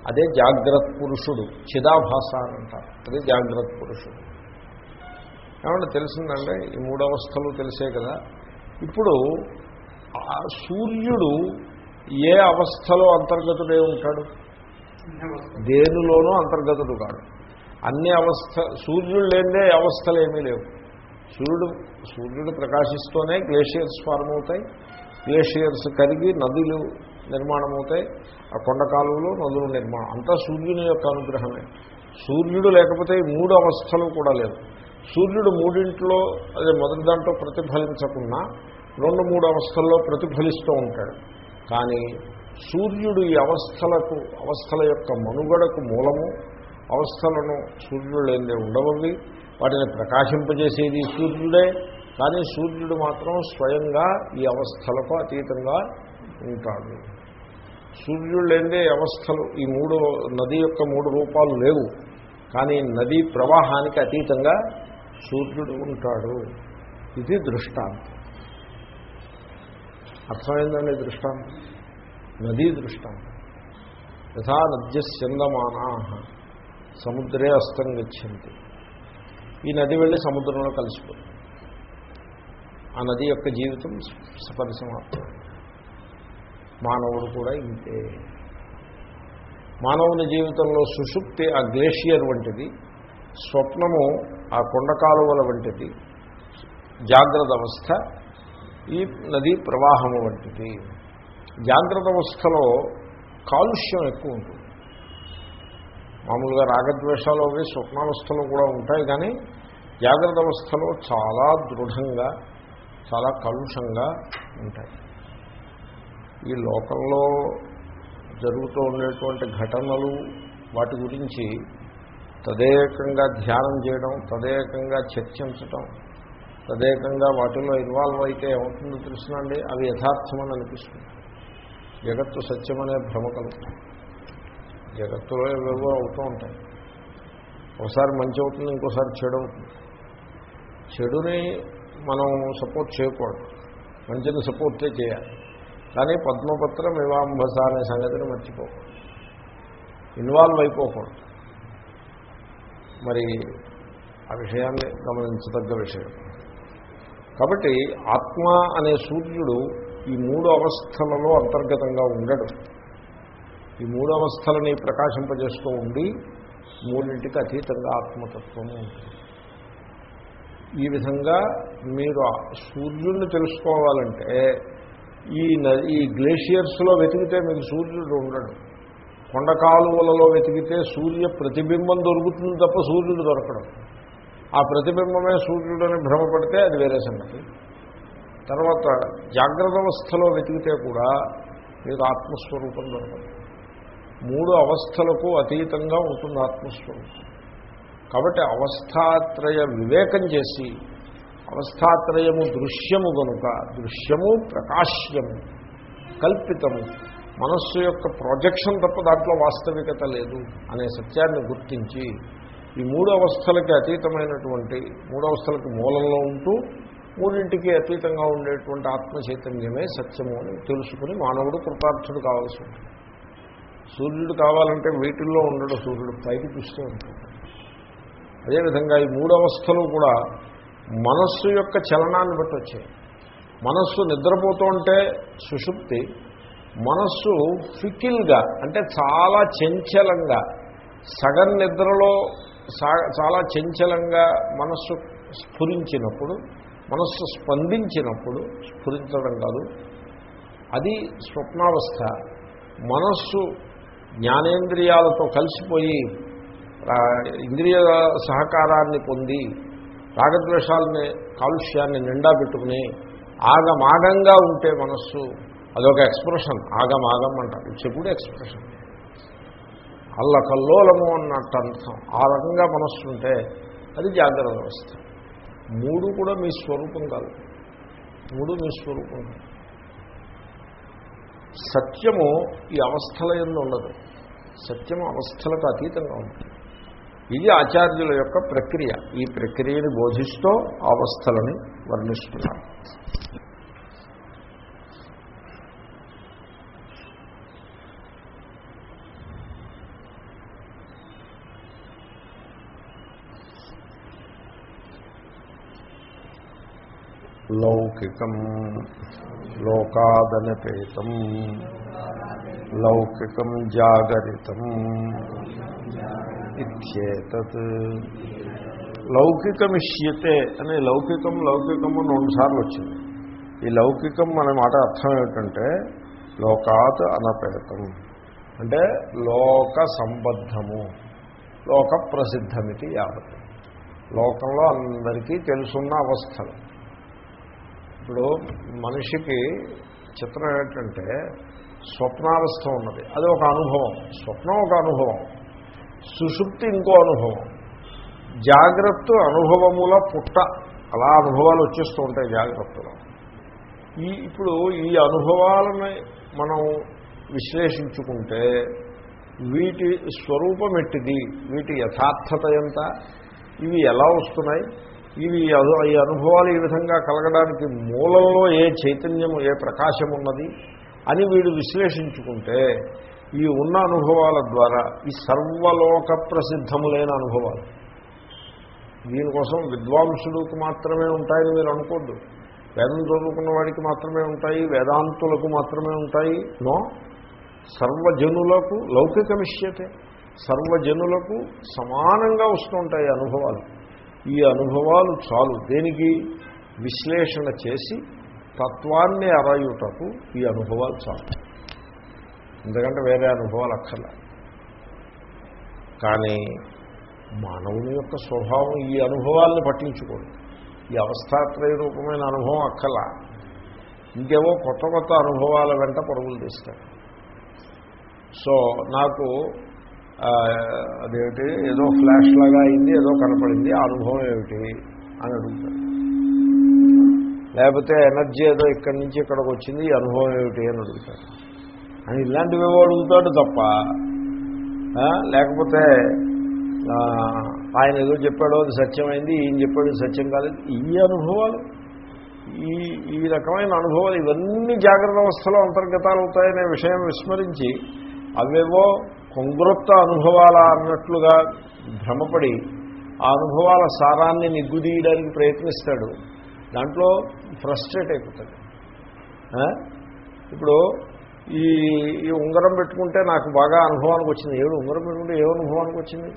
అదే జాగ్రత్త పురుషుడు చిదాభాస అని అంటారు. అదే జాగ్రత్త పురుషుడు. ఏమంటే తెలిసిందంటే ఈ మూడు అవస్థలు తెలిసే కదా. ఇప్పుడు సూర్యుడు ఏ అవస్థలో అంతర్గతుడే ఉంటాడు? దేనిలోనూ అంతర్గతుడు కాడు. అన్ని అవస్థ సూర్యుడు లేదే అవస్థలు ఏమీ లేవు. సూర్యుడు సూర్యుడు ప్రకాశిస్తూనే గ్లేషియర్స్ ఫార్మ్ అవుతాయి. గ్లేషియర్స్ కరిగి నదులు నిర్మాణం అవుతాయి ఆ కొండ కాలువలు నదులు నిర్మాణం. అంతా సూర్యుని యొక్క అనుగ్రహమే. సూర్యుడు లేకపోతే మూడు అవస్థలు కూడా లేవు. సూర్యుడు మూడింట్లో అదే మొదటి దాంట్లో ప్రతిఫలించకుండా రెండు మూడు అవస్థల్లో ప్రతిఫలిస్తూ ఉంటాడు. కానీ సూర్యుడు ఈ అవస్థలకు అవస్థల యొక్క మనుగడకు మూలము. అవస్థలను సూర్యుడు లేదే ఉండవవి వాటిని ప్రకాశింపజేసేది సూర్యుడే. కానీ సూర్యుడు మాత్రం స్వయంగా ఈ అవస్థలకు అతీతంగా ఉంటాడు. సూర్యుడు లేదే అవస్థలు. ఈ మూడు నది యొక్క మూడు రూపాలు లేవు. కానీ నదీ ప్రవాహానికి అతీతంగా సూర్యుడు ఉంటాడు. ఇది దృష్టాంతం. అర్థమైందండి దృష్టాంతం? నదీ దృష్టాంతం. యథా నద్యస్యందమానా సముద్రే అస్తం గచ్చింది ఈ నది వెళ్ళి సముద్రంలో కలిసిపోతుంది. ఆ నది యొక్క జీవితం పరిసమాప్తం మానవుడు కూడా ఇంతే. మానవుని జీవితంలో సుషుప్తి ఆ గ్లేషియర్ వంటిది. స్వప్నము ఆ కొండ కాలువల వంటిది. జాగ్రత్త అవస్థ ఈ నది ప్రవాహము వంటిది. జాగ్రత్త అవస్థలో కాలుష్యం ఎక్కువ ఉంటుంది. మామూలుగా రాగద్వేషాలు అవి స్వప్నావస్థలో కూడా ఉంటాయి కానీ జాగ్రత్త అవస్థలో చాలా దృఢంగా చాలా కలుషంగా ఉంటాయి. ఈ లోకంలో జరుగుతూ ఉండేటువంటి ఘటనలు వాటి గురించి తదేకంగా ధ్యానం చేయడం తదేకంగా చర్చించటం తదేకంగా వాటిలో ఇన్వాల్వ్ అయితే ఏమవుతుందో తెలుసునండి అవి యథార్థమని అనిపిస్తుంది. జగత్తు సత్యమనే భ్రమ కలుగుతుంది. జగత్తులో ఏవేవో అవుతూ ఉంటాయి. ఒకసారి మంచి అవుతుంది ఇంకోసారి చెడు అవుతుంది. చెడుని మనం సపోర్ట్ చేయకూడదు. మంచిని సపోర్టే చేయాలి. కానీ పద్మపత్రం వివాంబస అనే సంగతిని మర్చిపోకూడదు. ఇన్వాల్వ్ అయిపోకూడదు. మరి ఆ విషయాన్ని గమనించదగ్గ విషయం. కాబట్టి ఆత్మ అనే సూర్యుడు ఈ మూడు అవస్థలలో అంతర్గతంగా ఉండడు. ఈ మూడు అవస్థలని ప్రకాశింపజేస్తూ ఉండి మూడింటికి అతీతంగా ఆత్మతత్వము ఉంటుంది. ఈ విధంగా మీరు సూర్యుడిని తెలుసుకోవాలంటే ఈ ఈ గ్లేషియర్స్లో వెతికితే మీకు సూర్యుడు ఉండడు. కొండ కాలువలలో వెతికితే సూర్య ప్రతిబింబం దొరుకుతుంది తప్ప సూర్యుడు దొరకడం. ఆ ప్రతిబింబమే సూర్యుడని భ్రమపడితే అది వేరే సంగతి. తర్వాత జాగ్రత్త అవస్థలో వెతికితే కూడా మీకు ఆత్మస్వరూపం దొరకదు. మూడు అవస్థలకు అతీతంగా ఉంటుంది ఆత్మస్వరూపం. కాబట్టి అవస్థాత్రయ వివేకం చేసి అవస్థాత్రయము దృశ్యము కనుక దృశ్యము ప్రకాశ్యము కల్పితము మనస్సు యొక్క ప్రొజెక్షన్ తప్ప దాంట్లో వాస్తవికత లేదు అనే సత్యాన్ని గుర్తించి ఈ మూడు అవస్థలకి అతీతమైనటువంటి మూడు అవస్థలకు మూలంలో ఉంటూ మూడింటికి అతీతంగా ఉండేటువంటి ఆత్మ చైతన్యమే సత్యము అని తెలుసుకుని మానవుడు కృతార్థుడు కావాల్సి ఉంటుంది. సూర్యుడు కావాలంటే వీటిల్లో ఉండడు సూర్యుడు పైకి చూస్తూ ఉంటుంది అదేవిధంగా ఈ మూడు అవస్థలు కూడా మనస్సు యొక్క చలనాన్ని బట్టి వచ్చాయి మనస్సు నిద్రపోతుంటే సుషుప్తి మనస్సు ఫికిల్గా అంటే చాలా చంచలంగా సగం నిద్రలో సా- చాలా చంచలంగా మనస్సు స్ఫురించినప్పుడు మనస్సు స్పందించినప్పుడు స్ఫురించడం కాదు అది స్వప్నావస్థ. మనస్సు జ్ఞానేంద్రియాలతో కలిసిపోయి ఇంద్రియ సహకారాన్ని పొంది రాగద్వేషాలని కాలుష్యాన్ని నిండా పెట్టుకుని ఆగమాగంగా ఉంటే మనస్సు అదొక ఎక్స్ప్రెషన్. ఆగమాగం అంటారు. ఇట్స్ ఎప్పుడు ఎక్స్ప్రెషన్. అల్లకల్లోలము అన్నట్టు అర్థం. ఆ రకంగా మనస్సు ఉంటే అది జాగ్రత్త వ్యవస్థ. మూడు కూడా మీ స్వరూపం కాదు. మూడు మీ స్వరూపం కాదు. సత్యము ఈ అవస్థల ఎందు ఉండదు. సత్యము అవస్థలకు అతీతంగా ఉంటుంది. ఇది ఆచార్యుల యొక్క ప్రక్రియ. ఈ ప్రక్రియని బోధిస్తూ అవస్థలని వర్ణిస్తున్నారు. లౌకికం లోకాదనపేతం లౌకికం జాగరితం. ఇచ్చేతత్ లౌకికమిష్యతే అనే లౌకికం లౌకికం అని రెండుసార్లు వచ్చింది. ఈ లౌకికం అనే మాట అర్థం ఏమిటంటే లోకాత్ అనపేతం. అంటే లోక సంబద్ధము. లోక ప్రసిద్ధమితి యావత్. లోకంలో అందరికీ తెలుసున్న అవస్థలు. ఇప్పుడు మనిషికి చిత్రం ఏంటంటే స్వప్నావస్థ ఉన్నది. అది ఒక అనుభవం. స్వప్నం ఒక అనుభవం. సుషుప్తి ఇంకో అనుభవం. జాగ్రత్త అనుభవముల పుట్ట. అలా అనుభవాలు వచ్చేస్తూ ఉంటాయి జాగ్రత్తలో. ఈ ఇప్పుడు ఈ అనుభవాలని మనం విశ్లేషించుకుంటే వీటి స్వరూపం ఎట్టిది? వీటి యథార్థత ఎంత? ఇవి ఎలా వస్తున్నాయి? ఇవి ఈ అనుభవాలు ఈ విధంగా కలగడానికి మూలంలో ఏ చైతన్యము ఏ ప్రకాశం ఉన్నది అని వీడు విశ్లేషించుకుంటే ఈ ఉన్న అనుభవాల ద్వారా ఈ సర్వలోక ప్రసిద్ధములైన అనుభవాలు. దీనికోసం విద్వాంసులకు మాత్రమే ఉంటాయని మీరు అనుకోద్దు. వేదం చదువుకున్న వాడికి మాత్రమే ఉంటాయి వేదాంతులకు మాత్రమే ఉంటాయి. నో. సర్వజనులకు లౌకికమిష్యతే సర్వజనులకు సమానంగా వస్తుంటాయి అనుభవాలు. ఈ అనుభవాలు చాలు. దేనికి? విశ్లేషణ చేసి తత్వాన్ని అరయుటకు ఈ అనుభవాలు చాలు. ఎందుకంటే వేరే అనుభవాలు అక్కర్లే. కానీ మానవుని యొక్క స్వభావం ఈ అనుభవాల్ని పట్టించుకోండి ఈ అవస్థాత్రయ రూపమైన అనుభవం అక్కర్లా ఇంకేవో కొత్త కొత్త అనుభవాల వెంట పరుగులు తీస్తాడు సో నాకు అదేమిటి ఏదో ఫ్లాష్ లాగా అయింది ఏదో కనపడింది ఆ అనుభవం ఏమిటి అని అడుగుతాడు లేకపోతే ఎనర్జీ ఏదో ఇక్కడి నుంచి ఇక్కడికి వచ్చింది ఈ అనుభవం ఏమిటి అని అడుగుతాడు అని ఇలాంటివేవో అడుగుతాడు తప్ప లేకపోతే ఆయన ఏదో చెప్పాడో అది సత్యమైంది ఈయన చెప్పాడు సత్యం కాలేదు. ఈ అనుభవాలు ఈ ఈ రకమైన అనుభవాలు ఇవన్నీ జాగ్రత్త అవస్థలో అంతర్గతాలు అవుతాయనే విషయం విస్మరించి అవేవో కొంగ్రొత్త అనుభవాల అన్నట్లుగా భ్రమపడి ఆ అనుభవాల సారాన్ని నిగ్గుదీయడానికి ప్రయత్నిస్తాడు. దాంట్లో ఫ్రస్ట్రేట్ అయిపోతాడు. ఇప్పుడు ఈ ఈ ఉంగరం పెట్టుకుంటే నాకు బాగా అనుభవానికి వచ్చింది. ఏడు ఉంగరం పెట్టుకుంటే ఏ అనుభవానికి వచ్చింది?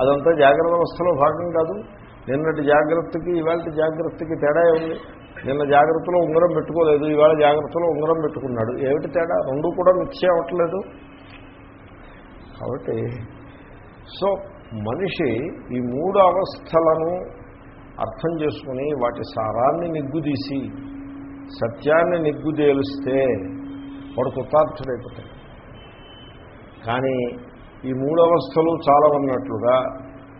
అదంతా జాగ్రత్త అవస్థలో భాగం కాదు. నిన్నటి జాగ్రత్తకి ఇవాళ జాగ్రత్తకి తేడా ఉంది నిన్న జాగ్రత్తలో ఉంగరం పెట్టుకోలేదు ఇవాళ జాగ్రత్తలో ఉంగరం పెట్టుకున్నాడు. ఏమిటి తేడా? రెండు కూడా మిక్స్ అవ్వట్లేదు. కాబట్టి సో మనిషి ఈ మూడు అవస్థలను అర్థం చేసుకుని వాటి సారాన్ని నిగ్గుదీసి సత్యాన్ని నిగ్గుదేలిస్తే వాడు కృతార్థుడైపోతాడు. కానీ ఈ మూడవస్థలు చాలా ఉన్నట్లుగా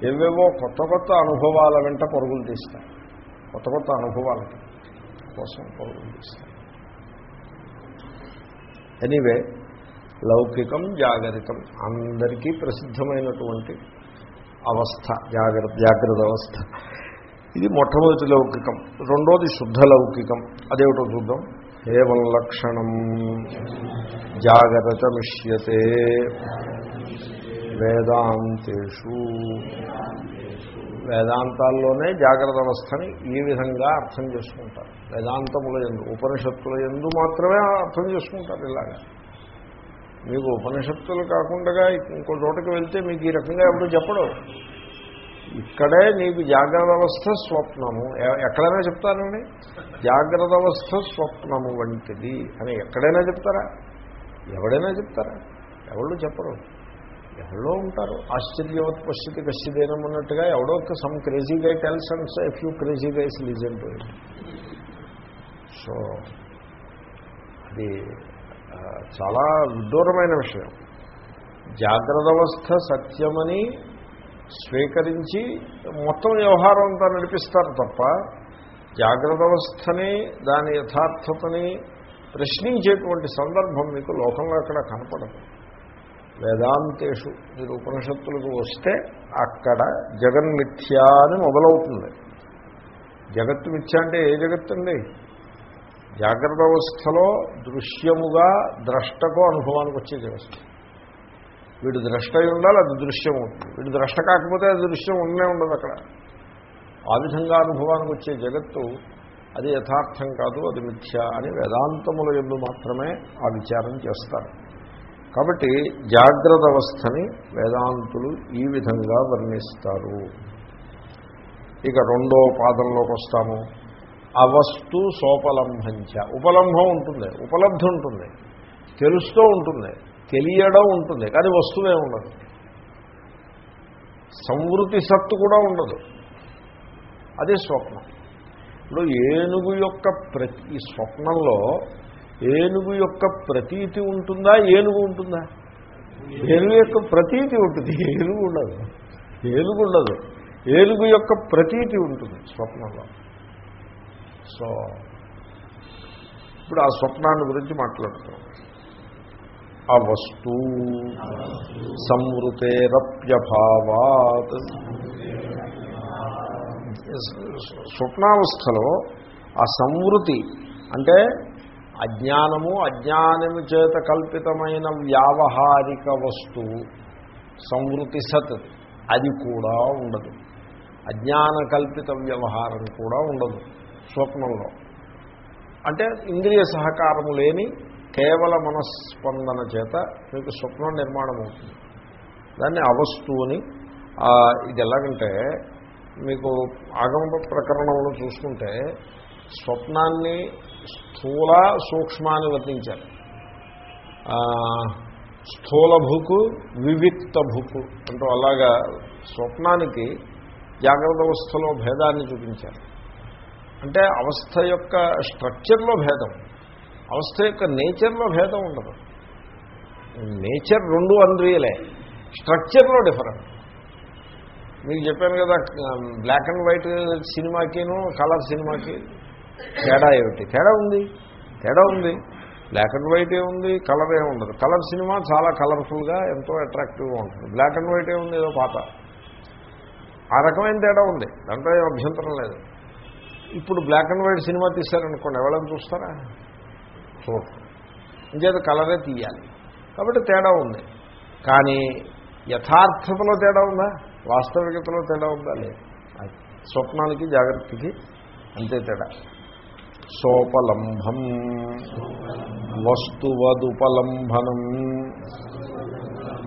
ఏవేవో కొత్త కొత్త అనుభవాల వెంట పరుగులు తీస్తాయి. కొత్త కొత్త అనుభవాల కోసం పరుగులు తీస్తాయి. ఎనీవే లౌకికం జాగరికం అందరికీ ప్రసిద్ధమైనటువంటి అవస్థ జాగ్రత్త జాగ్రత్త అవస్థ. ఇది మొట్టమొదటి లౌకికం రెండోది శుద్ధ లౌకికం. అదేమిటో చూద్దాం. ఏవం లక్షణం. జాగరతమిష్యతే వేదాంతేషు. వేదాంతాల్లోనే జాగ్రత్త అవస్థని ఈ విధంగా అర్థం చేసుకుంటారు. వేదాంతముల ఎందు ఉపనిషత్తుల ఎందు మాత్రమే అర్థం చేసుకుంటారు ఇలాగా. మీకు ఉపనిషత్తులు కాకుండా ఇంకో చోటకి వెళ్తే మీకు ఈ రకంగా ఎప్పుడు చెప్పడం ఇక్కడే నీకు జాగ్రత్త అవస్థ స్వప్నము ఎక్కడైనా చెప్తారండి జాగ్రత్త అవస్థ స్వప్నము వంటిది అని ఎక్కడైనా చెప్తారా? ఎవడైనా చెప్తారా? ఎవళ్ళు చెప్పరు. ఎవరో ఉంటారు. ఆశ్చర్యవత్ పశ్చితి కశ్చిదేనం అన్నట్టుగా ఎవడో some crazy guy tells and so F you crazy guys listen to it so అది చాలా విడ్డూరమైన విషయం. జాగ్రత్త అవస్థ సత్యమని స్వీకరించి మొత్తం వ్యవహారం అంతా నడిపిస్తారు తప్ప జాగ్రత్త అవస్థని దాని యథార్థతని ప్రశ్నించేటువంటి సందర్భం మీకు లోకంలో అక్కడ కనపడదు. వేదాంతేషు మీరు ఉపనిషత్తులకు వస్తే అక్కడ జగన్మిథ్యా అని మొదలవుతుంది. జగత్తు మిథ్య అంటే ఏ జగత్తు అండి? జాగ్రత్త అవస్థలో దృశ్యముగా ద్రష్టకు అనుభవానికి వచ్చే జగత్తు వీడు ద్రష్ట అయి ఉండాలి అది దృశ్యం అవుతుంది వీడు ద్రష్ట కాకపోతే అది దృశ్యం ఉండనే ఉండదు అక్కడ. ఆ విధంగా అనుభవానికి వచ్చే జగత్తు అది యథార్థం కాదు అది మిథ్య అని వేదాంతముల ఎందు మాత్రమే ఆ విచారం చేస్తారు. కాబట్టి జాగ్రత్త అవస్థని వేదాంతులు ఈ విధంగా వర్ణిస్తారు. ఇక రెండో పాదంలోకి వస్తాము. అవస్తు సోపలంభంచ. ఉపలంభం ఉంటుంది ఉపలబ్ధి ఉంటుంది తెలుస్తూ ఉంటుంది. తెలియడం ఉంటుంది కానీ వస్తువే ఉండదు. సంవృతి సత్తు కూడా ఉండదు. అదే స్వప్నం. ఇప్పుడు ఏనుగు యొక్క ప్రతి ఈ స్వప్నంలో ఏనుగు యొక్క ప్రతీతి ఉంటుందా ఏనుగు ఉంటుందా? ఏనుగు యొక్క ప్రతీతి ఉంటుంది ఏనుగు ఉండదు. ఏనుగు ఉండదు. ఏనుగు యొక్క ప్రతీతి ఉంటుంది స్వప్నంలో. సో ఇప్పుడు ఆ స్వప్నాన్ని గురించి మాట్లాడుతున్నాం. ఆ వస్తు సంవృతేరప్యభావాత్. స్వప్నావస్థలో ఆ సంవృతి అంటే అజ్ఞానము అజ్ఞానము చేత కల్పితమైన వ్యావహారిక వస్తువు. సంవృతి సత్ అది కూడా ఉండదు. అజ్ఞాన కల్పిత వ్యవహారం కూడా ఉండదు స్వప్నంలో. అంటే ఇంద్రియ సహకారము లేని కేవల మనస్పందన చేత మీకు స్వప్నం నిర్మాణం అవుతుంది దాన్ని అవస్తువుని ఇది ఎలాగంటే మీకు ఆగమ ప్రకరణంలో చూసుకుంటే స్వప్నాన్ని స్థూల సూక్ష్మాన్ని వర్ణించారు. ఆ, స్థూల భుకు వివిక్త భుకు అంటూ అలాగా స్వప్నానికి జాగ్రత్త అవస్థలో భేదాన్ని చూపించారు. అంటే అవస్థ యొక్క స్ట్రక్చర్లో భేదం. అవస్థ యొక్క నేచర్లో భేదం ఉండదు. నేచర్ రెండు అన్రియలే స్ట్రక్చర్లో డిఫరెంట్. మీకు చెప్పాను కదా బ్లాక్ అండ్ వైట్ సినిమాకిను కలర్ సినిమాకి తేడా ఏమిటి? తేడా ఉంది. తేడా ఉంది. బ్లాక్ అండ్ వైట్ ఉంది కలర్ ఏముండదు కలర్ సినిమా చాలా కలర్ఫుల్గా ఎంతో అట్రాక్టివ్గా ఉంటుంది. బ్లాక్ అండ్ వైట్ ఉంది ఏదో పాత. ఆ రకమైన తేడా ఉంది. దాంట్లో అభ్యంతరం లేదు. ఇప్పుడు బ్లాక్ అండ్ వైట్ సినిమా తీశారనుకోండి ఎవరైనా చూస్తారా? చూడరు. ఇంకేత కలరే తీయాలి. కాబట్టి తేడా ఉంది. కానీ యథార్థతలో తేడా ఉందా? వాస్తవికతలో తేడా ఉందా? లేదు. స్వప్నానికి జాగ్రత్తకి అంతే తేడా. సోపలంభం వస్తువదుపలంభనం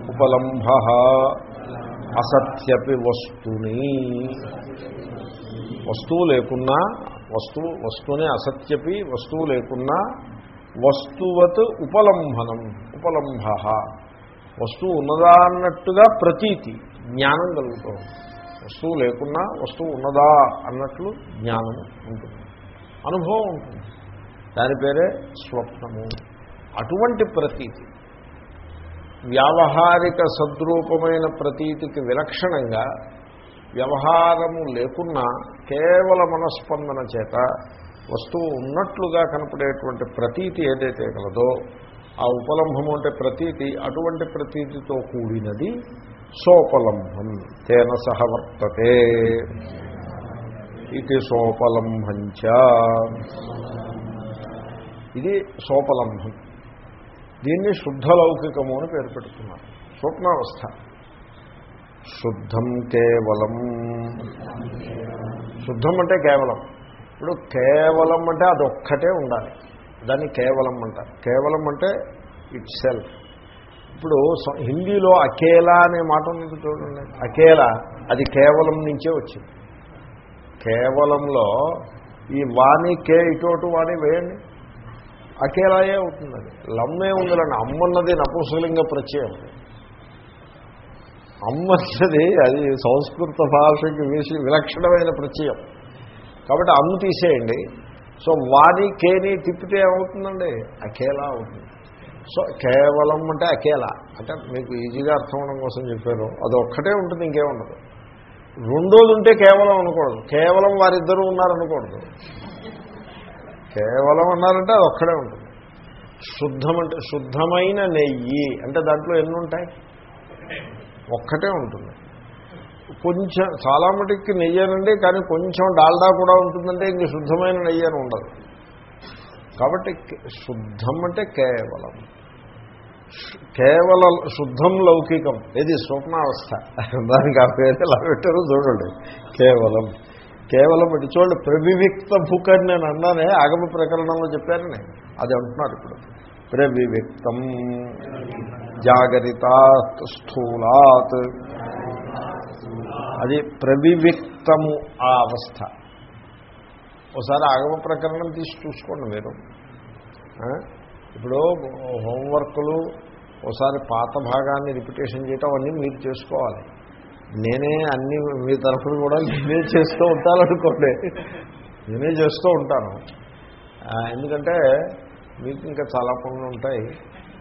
ఉపలంభ అసత్యపి వస్తుని. వస్తువు లేకున్నా వస్తువు వస్తువుని అసత్యపి వస్తువు లేకున్నా వస్తువత్ ఉపలంభనం ఉపలంభ. వస్తువు ఉన్నదా అన్నట్టుగా ప్రతీతి జ్ఞానం కలుగుతుంది. వస్తువు లేకున్నా వస్తువు ఉన్నదా అన్నట్లు జ్ఞానం ఉంటుంది. అనుభవం ఉంటుంది. దాని పేరే స్వప్నము. అటువంటి ప్రతీతి. వ్యావహారిక సద్రూపమైన ప్రతీతికి విలక్షణంగా వ్యవహారము లేకున్నా కేవల మనస్పందన చేత వస్తువు ఉన్నట్లుగా కనపడేటువంటి ప్రతీతి ఏదైతే కలదో ఆ ఉపలంభము అంటే ప్రతీతి అటువంటి ప్రతీతితో కూడినది సోపలంభం. తేన సహ వర్తతే. ఇది సోపలంభంచ. ఇది సోపలంభం. దీన్ని శుద్ధలౌకికము అని పేరు పెడుతున్నారు. స్వప్నావస్థ. శుద్ధం కేవలం. శుద్ధం అంటే కేవలం. ఇప్పుడు కేవలం అంటే అదొక్కటే ఉండాలి. దాన్ని కేవలం అంటారు. కేవలం అంటే ఇట్ సెల్ఫ్ ఇప్పుడు హిందీలో అకేలా అనే మాట ఉంది చూడండి. అకేలా అది కేవలం నుంచే వచ్చింది. కేవలంలో ఈ వాణి కే ఇటు వాణి వేయండి. అకేలాయే అవుతుంది అది లమ్మే ఉందిలండి. అమ్మన్నది నపుంసలింగ ప్రత్యయం. అమ్మన్నది అది సంస్కృత భాషకి వేసి విలక్షణమైన ప్రత్యయం. కాబట్టి అమ్ము తీసేయండి. సో వాణి కేని తిప్పితే ఏమవుతుందండి? అకేలా అవుతుంది. సో కేవలం అంటే అకేలా. అంటే మీకు ఈజీగా అర్థం అవడం కోసం చెప్పారు అది ఒక్కటే ఉంటుంది ఇంకేముండదు. రెండోది ఉంటే కేవలం అనకూడదు కేవలం వారిద్దరూ ఉన్నారనకూడదు కేవలం అన్నారంటే అది ఒక్కడే ఉంటుంది. శుద్ధం అంటే శుద్ధమైన నెయ్యి. అంటే దాంట్లో ఎన్ని ఉంటాయి ఒక్కటే ఉంటుంది. కొంచెం చాలా మటుకి నెయ్యనండి కానీ కొంచెం డాల్డా కూడా ఉంటుందంటే ఇంక శుద్ధమైన నెయ్యను ఉండదు. కాబట్టి శుద్ధం అంటే కేవలం. కేవల శుద్ధం లౌకికం. ఇది స్వప్నావస్థ. దానికి ఆ పేరు ఎలా పెట్టారో చూడండి. కేవలం. కేవలం అంటే చూడండి ప్రవివిక్త భుక్ అని నేను అన్నానే ఆగమ ప్రకరణంలో చెప్పానని అది అంటున్నారు ఇప్పుడు. ప్రవివిక్తం. జాగరిత స్థూలాత్. అది ప్రవివిక్తము ఆ అవస్థ. ఒకసారి ఆగమ ప్రకరణం తీసి చూసుకోండి మీరు. ఇప్పుడు హోంవర్క్లు ఒకసారి పాత భాగాన్ని రిపిటేషన్ చేయటం అన్నీ మీరు చేసుకోవాలి. నేనే అన్ని మీ తరఫున కూడా నేనే చేస్తూ ఉంటాను నేనే చేస్తూ ఉంటాను. ఎందుకంటే మీకు ఇంకా చాలా పనులు ఉంటాయి.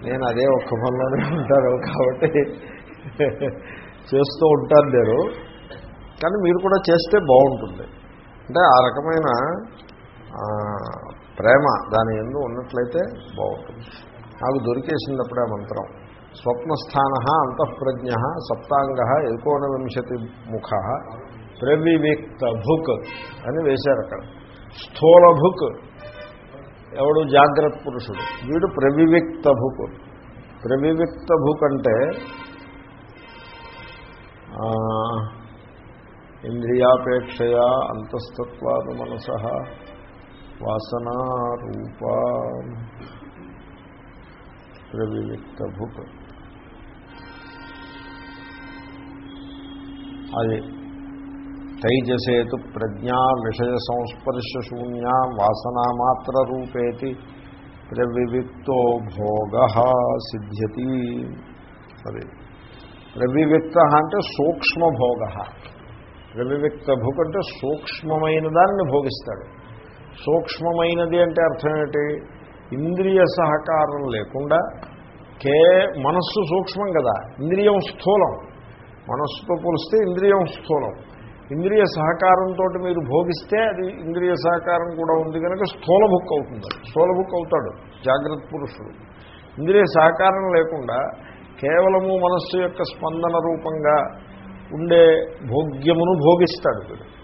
నేను అదే ఒక్క పనిలోనే ఉంటాను కాబట్టి చేస్తూ ఉంటాను నేను. కానీ మీరు కూడా చేస్తే బాగుంటుంది. అంటే ఆ రకమైన ప్రేమ దాని ఎందు ఉన్నట్లయితే బాగుంటుంది. నాకు దొరికేసినప్పుడే మంత్రం. స్వప్నస్థాన అంతఃప్రజ్ఞ సప్తాంగ ఏకోనవింశతి ముఖ ప్రవివిక్త భుక్ అని వేశారు అక్కడ. స్థూల భుక్ ఎవడు? జాగ్రత్త పురుషుడు. వీడు ప్రవివిక్త భుక్ ప్రవివిక్త భుక్ అంటే ఇంద్రియాపేక్షయా అంతస్తత్వాను మనస వాసనారూప ప్రవివిక్త భుక్ అది తైజసేతు ప్రజ్ఞా విషయ సంస్పర్శ శూన్య వాసనామాత్ర రూపేతి ప్రవివిక్తో భోగ సిద్ధ్యతి అది ప్రవివిక్త అంటే సూక్ష్మ భోగ భుక్ అంటే సూక్ష్మమైన దాన్ని భోగిస్తాడు. సూక్ష్మమైనది అంటే అర్థం ఏంటి? ఇంద్రియ సహకారం లేకుండా కే మనస్సు సూక్ష్మం కదా. ఇంద్రియం స్థూలం. మనస్సుతో పోలిస్తే ఇంద్రియం స్థూలం. ఇంద్రియ సహకారంతో మీరు భోగిస్తే అది ఇంద్రియ సహకారం కూడా ఉంది కనుక స్థూల బుక్ అవుతుంది స్థూల బుక్ అవుతాడు జాగ్రత్త పురుషుడు. ఇంద్రియ సహకారం లేకుండా కేవలము మనస్సు యొక్క స్పందన రూపంగా ఉండే భోగ్యమును భోగిస్తాడు వీడు.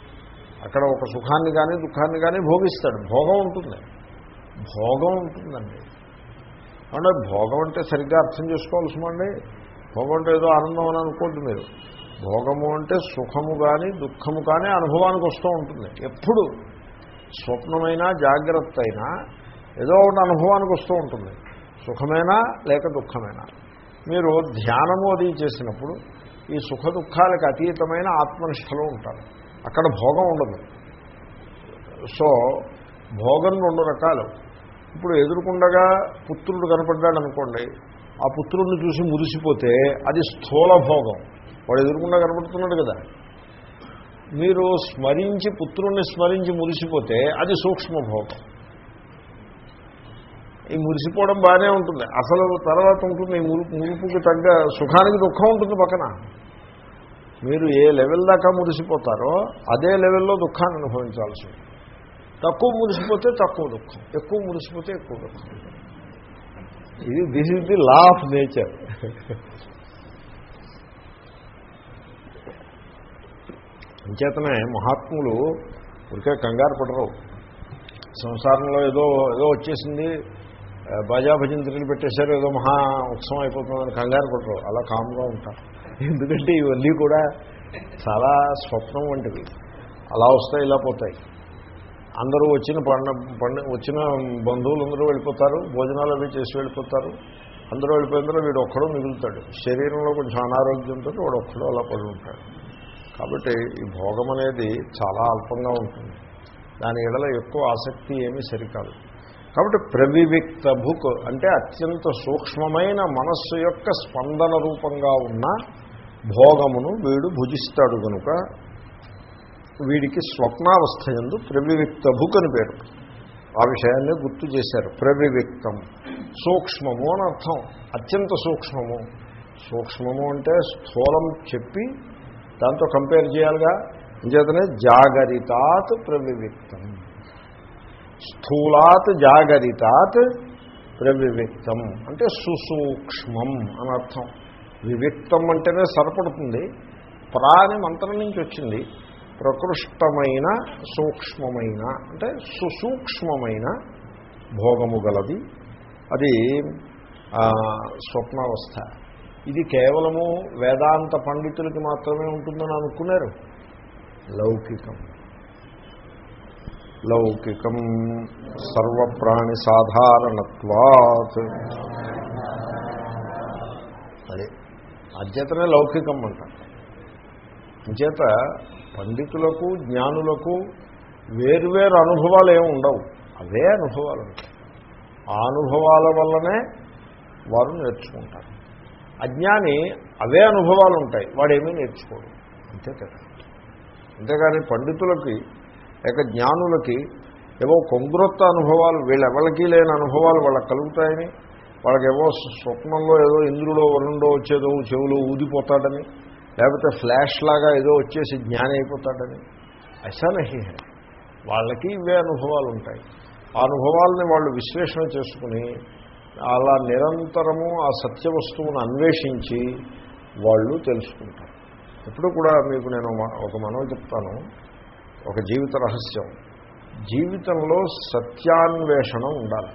అక్కడ ఒక సుఖాన్ని కానీ దుఃఖాన్ని కానీ భోగిస్తాడు. భోగం ఉంటుంది. భోగం ఉంటుందండి. అంటే భోగం అంటే సరిగ్గా అర్థం చేసుకోవాల్సిందండి భోగం అంటే ఏదో ఆనందం అని అనుకోండి మీరు. భోగము అంటే సుఖము కానీ దుఃఖము కానీ అనుభవానికి వస్తూ ఉంటుంది. ఎప్పుడు స్వప్నమైనా జాగ్రత్త అయినా ఏదో ఒకటి అనుభవానికి వస్తూ ఉంటుంది. సుఖమైనా లేక దుఃఖమైనా. మీరు ధ్యానము అది చేసినప్పుడు ఈ సుఖ దుఃఖాలకు అతీతమైన ఆత్మనిష్టలో ఉంటారు. అక్కడ భోగం ఉండదు. సో భోగం రెండు రకాలు. ఇప్పుడు ఎదురుకుండగా పుత్రుడు కనపడ్డాడు అనుకోండి ఆ పుత్రుడిని చూసి మురిసిపోతే అది స్థూల భోగం. వాడు ఎదురుకుండా కనపడుతున్నాడు కదా. మీరు స్మరించి పుత్రుణ్ణి స్మరించి మురిసిపోతే అది సూక్ష్మ భోగం ఈ మురిసిపోవడం బాగానే ఉంటుంది. అసలు తర్వాత ఉంటుంది ఈ మురుపు మురుపుకి తగ్గ సుఖానికి దుఃఖం ఉంటుంది పక్కన. మీరు ఏ లెవెల్ దాకా మురిసిపోతారో అదే లెవెల్లో దుఃఖాన్ని అనుభవించాల్సి ఉంటుంది. తక్కువ మురిసిపోతే తక్కువ దుఃఖం ఎక్కువ మురిసిపోతే ఎక్కువ దుఃఖం. ఇది this is the law of nature అంచేతనే మహాత్ములు ఉరికే కంగారు పడరు. సంసారంలో ఏదో ఏదో వచ్చేసింది ఆ, బాజా భజంత్రులు పెట్టేశారు ఏదో మహా ఉత్సవం అయిపోతుందని కంగారు పడరు అలా కామ్గా ఉంటారు ఎందుకంటే ఇవన్నీ కూడా చాలా స్వప్నం వంటివి. అలా వస్తాయి ఇలా పోతాయి. అందరూ వచ్చిన పండ పండ వచ్చిన బంధువులు అందరూ వెళ్ళిపోతారు భోజనాలు అవి చేసి వెళ్ళిపోతారు. అందరూ వెళ్ళిపోయిన వీడు ఒక్కడో మిగులుతాడు. శరీరంలో కొంచెం అనారోగ్యంతో వాడు ఒక్కడో అలా పడి ఉంటాడు. కాబట్టి ఈ భోగం అనేది చాలా అల్పంగా ఉంటుంది. దాని ఎడల ఎక్కువ ఆసక్తి ఏమీ సరికాదు. కాబట్టి ప్రవివిక్త భుక్ అంటే అత్యంత సూక్ష్మమైన మనస్సు యొక్క స్పందన రూపంగా ఉన్న భోగమును వీడు భుజిస్తాడు కనుక వీడికి స్వప్నావస్థ ఎందు ప్రవివిక్త భుక్ అని పేరు. ఆ విషయాన్ని గుర్తు చేశారు. ప్రవివిక్తం. సూక్ష్మము అని అర్థం. అత్యంత సూక్ష్మము. సూక్ష్మము అంటే స్థూలం చెప్పి దాంతో కంపేర్ చేయాలిగా. అంచేతనే జాగరితాత్ ప్రవివిక్తం. స్థూలాత్ జాగరితాత్ ప్రవివిక్తం. అంటే సుసూక్ష్మం అనర్థం వివిక్తం అంటేనే సరిపడుతుంది. ప్రాణి మంత్రం నుంచి వచ్చింది. ప్రకృష్టమైన సూక్ష్మమైన అంటే సుసూక్ష్మమైన భోగము గలది. అది స్వప్నావస్థ. ఇది కేవలము వేదాంత పండితులకి మాత్రమే ఉంటుందని అనుకున్నారు. లౌకికం. లౌకికం సర్వప్రాణి సాధారణత్వాత్. అది అధ్యతనే లౌకికం అంట. అంచేత పండితులకు జ్ఞానులకు వేర్వేరు అనుభవాలు ఏమి ఉండవు. అవే అనుభవాలు. ఉంటాయి ఆ అనుభవాల వల్లనే వారు నేర్చుకుంటారు. అజ్ఞాని అవే అనుభవాలు ఉంటాయి. వాడేమీ నేర్చుకోడు. అంతే కదా. అంతేగాని పండితులకి లేక జ్ఞానులకి ఏవో కొంగ్రొత్త అనుభవాలు వీళ్ళెవరికి లేని అనుభవాలు వాళ్ళకి కలుగుతాయని వాళ్ళకేవో స్వప్నంలో ఏదో ఇంద్రుడో వరుణుడో వచ్చేదో చెవులో ఊదిపోతాడని లేకపోతే ఫ్లాష్ లాగా ఏదో వచ్చేసి జ్ఞాని అయిపోతాడని. ఐసా నహి వాళ్ళకి ఇవే అనుభవాలు ఉంటాయి ఆ అనుభవాలని వాళ్ళు విశ్లేషణ చేసుకుని అలా నిరంతరము ఆ సత్య వస్తువును అన్వేషించి వాళ్ళు తెలుసుకుంటారు. ఎప్పుడు కూడా మీకు నేను ఒక మనవి చెప్తాను. ఒక జీవిత రహస్యం. జీవితంలో సత్యాన్వేషణ ఉండాలి.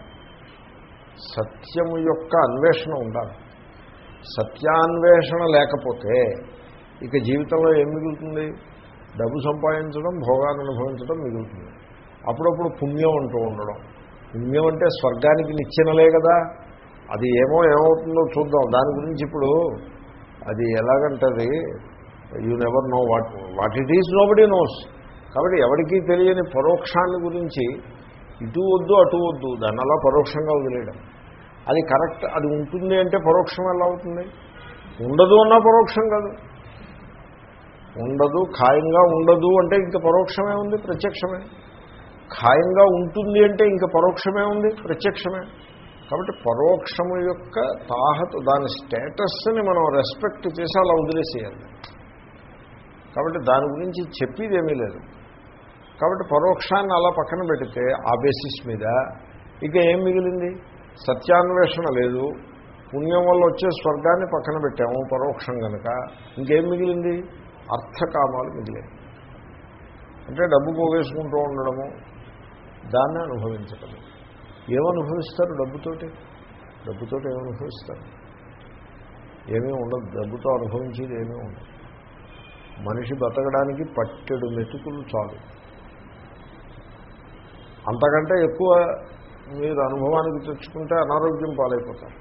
సత్యం యొక్క అన్వేషణ ఉండాలి. సత్యాన్వేషణ లేకపోతే ఇక జీవితంలో ఏం మిగులుతుంది? డబ్బు సంపాదించడం భోగాన్ని అనుభవించడం మిగులుతుంది. అప్పుడప్పుడు పుణ్యం అంటూ ఉండడం. పుణ్యం అంటే స్వర్గానికి నిచ్చినలే కదా. అది ఏమో ఏమవుతుందో చూద్దాం. దాని గురించి ఇప్పుడు అది ఎలాగంటది? You never know what what it is nobody knows కాబట్టి ఎవరికీ తెలియని పరోక్షాన్ని గురించి ఇటు వద్దు అటు వద్దు దాన్ని అలా పరోక్షంగా వదిలేయడం. అది కరెక్ట్ అది ఉంటుంది అంటే పరోక్షం ఎలా అవుతుంది? ఉండదు అన్నా పరోక్షం కాదు. ఉండదు ఖాయంగా ఉండదు అంటే ఇంకా పరోక్షమే ఉంది ప్రత్యక్షమే. ఖాయంగా ఉంటుంది అంటే ఇంకా పరోక్షమే ఉంది ప్రత్యక్షమే. కాబట్టి పరోక్షము యొక్క తాహత దాని స్టేటస్ని మనం రెస్పెక్ట్ చేసి అలా వదిలేసేయాలి. కాబట్టి దాని గురించి చెప్పేది ఏమీ లేదు. కాబట్టి పరోక్షాన్ని అలా పక్కన పెడితే ఆ బేసిస్ మీద ఇక ఏం మిగిలింది? సత్యాన్వేషణ లేదు. పుణ్యం వల్ల వచ్చే స్వర్గాన్ని పక్కన పెట్టాము పరోక్షం కనుక ఇంకేం మిగిలింది? అర్థకామాలు మిగిలాయి. అంటే డబ్బు పోగేసుకుంటూ ఉండడము దాన్ని అనుభవించటము. ఏమనుభవిస్తారు డబ్బుతోటి? డబ్బుతోటి ఏమనుభవిస్తారు? ఏమీ ఉండదు. డబ్బుతో అనుభవించేది ఏమీ ఉండదు. మనిషి బతకడానికి పట్టెడు మెతుకులు చాలు. అంతకంటే ఎక్కువ మీరు అనుభవానికి తెచ్చుకుంటే అనారోగ్యం పాలైపోతారు.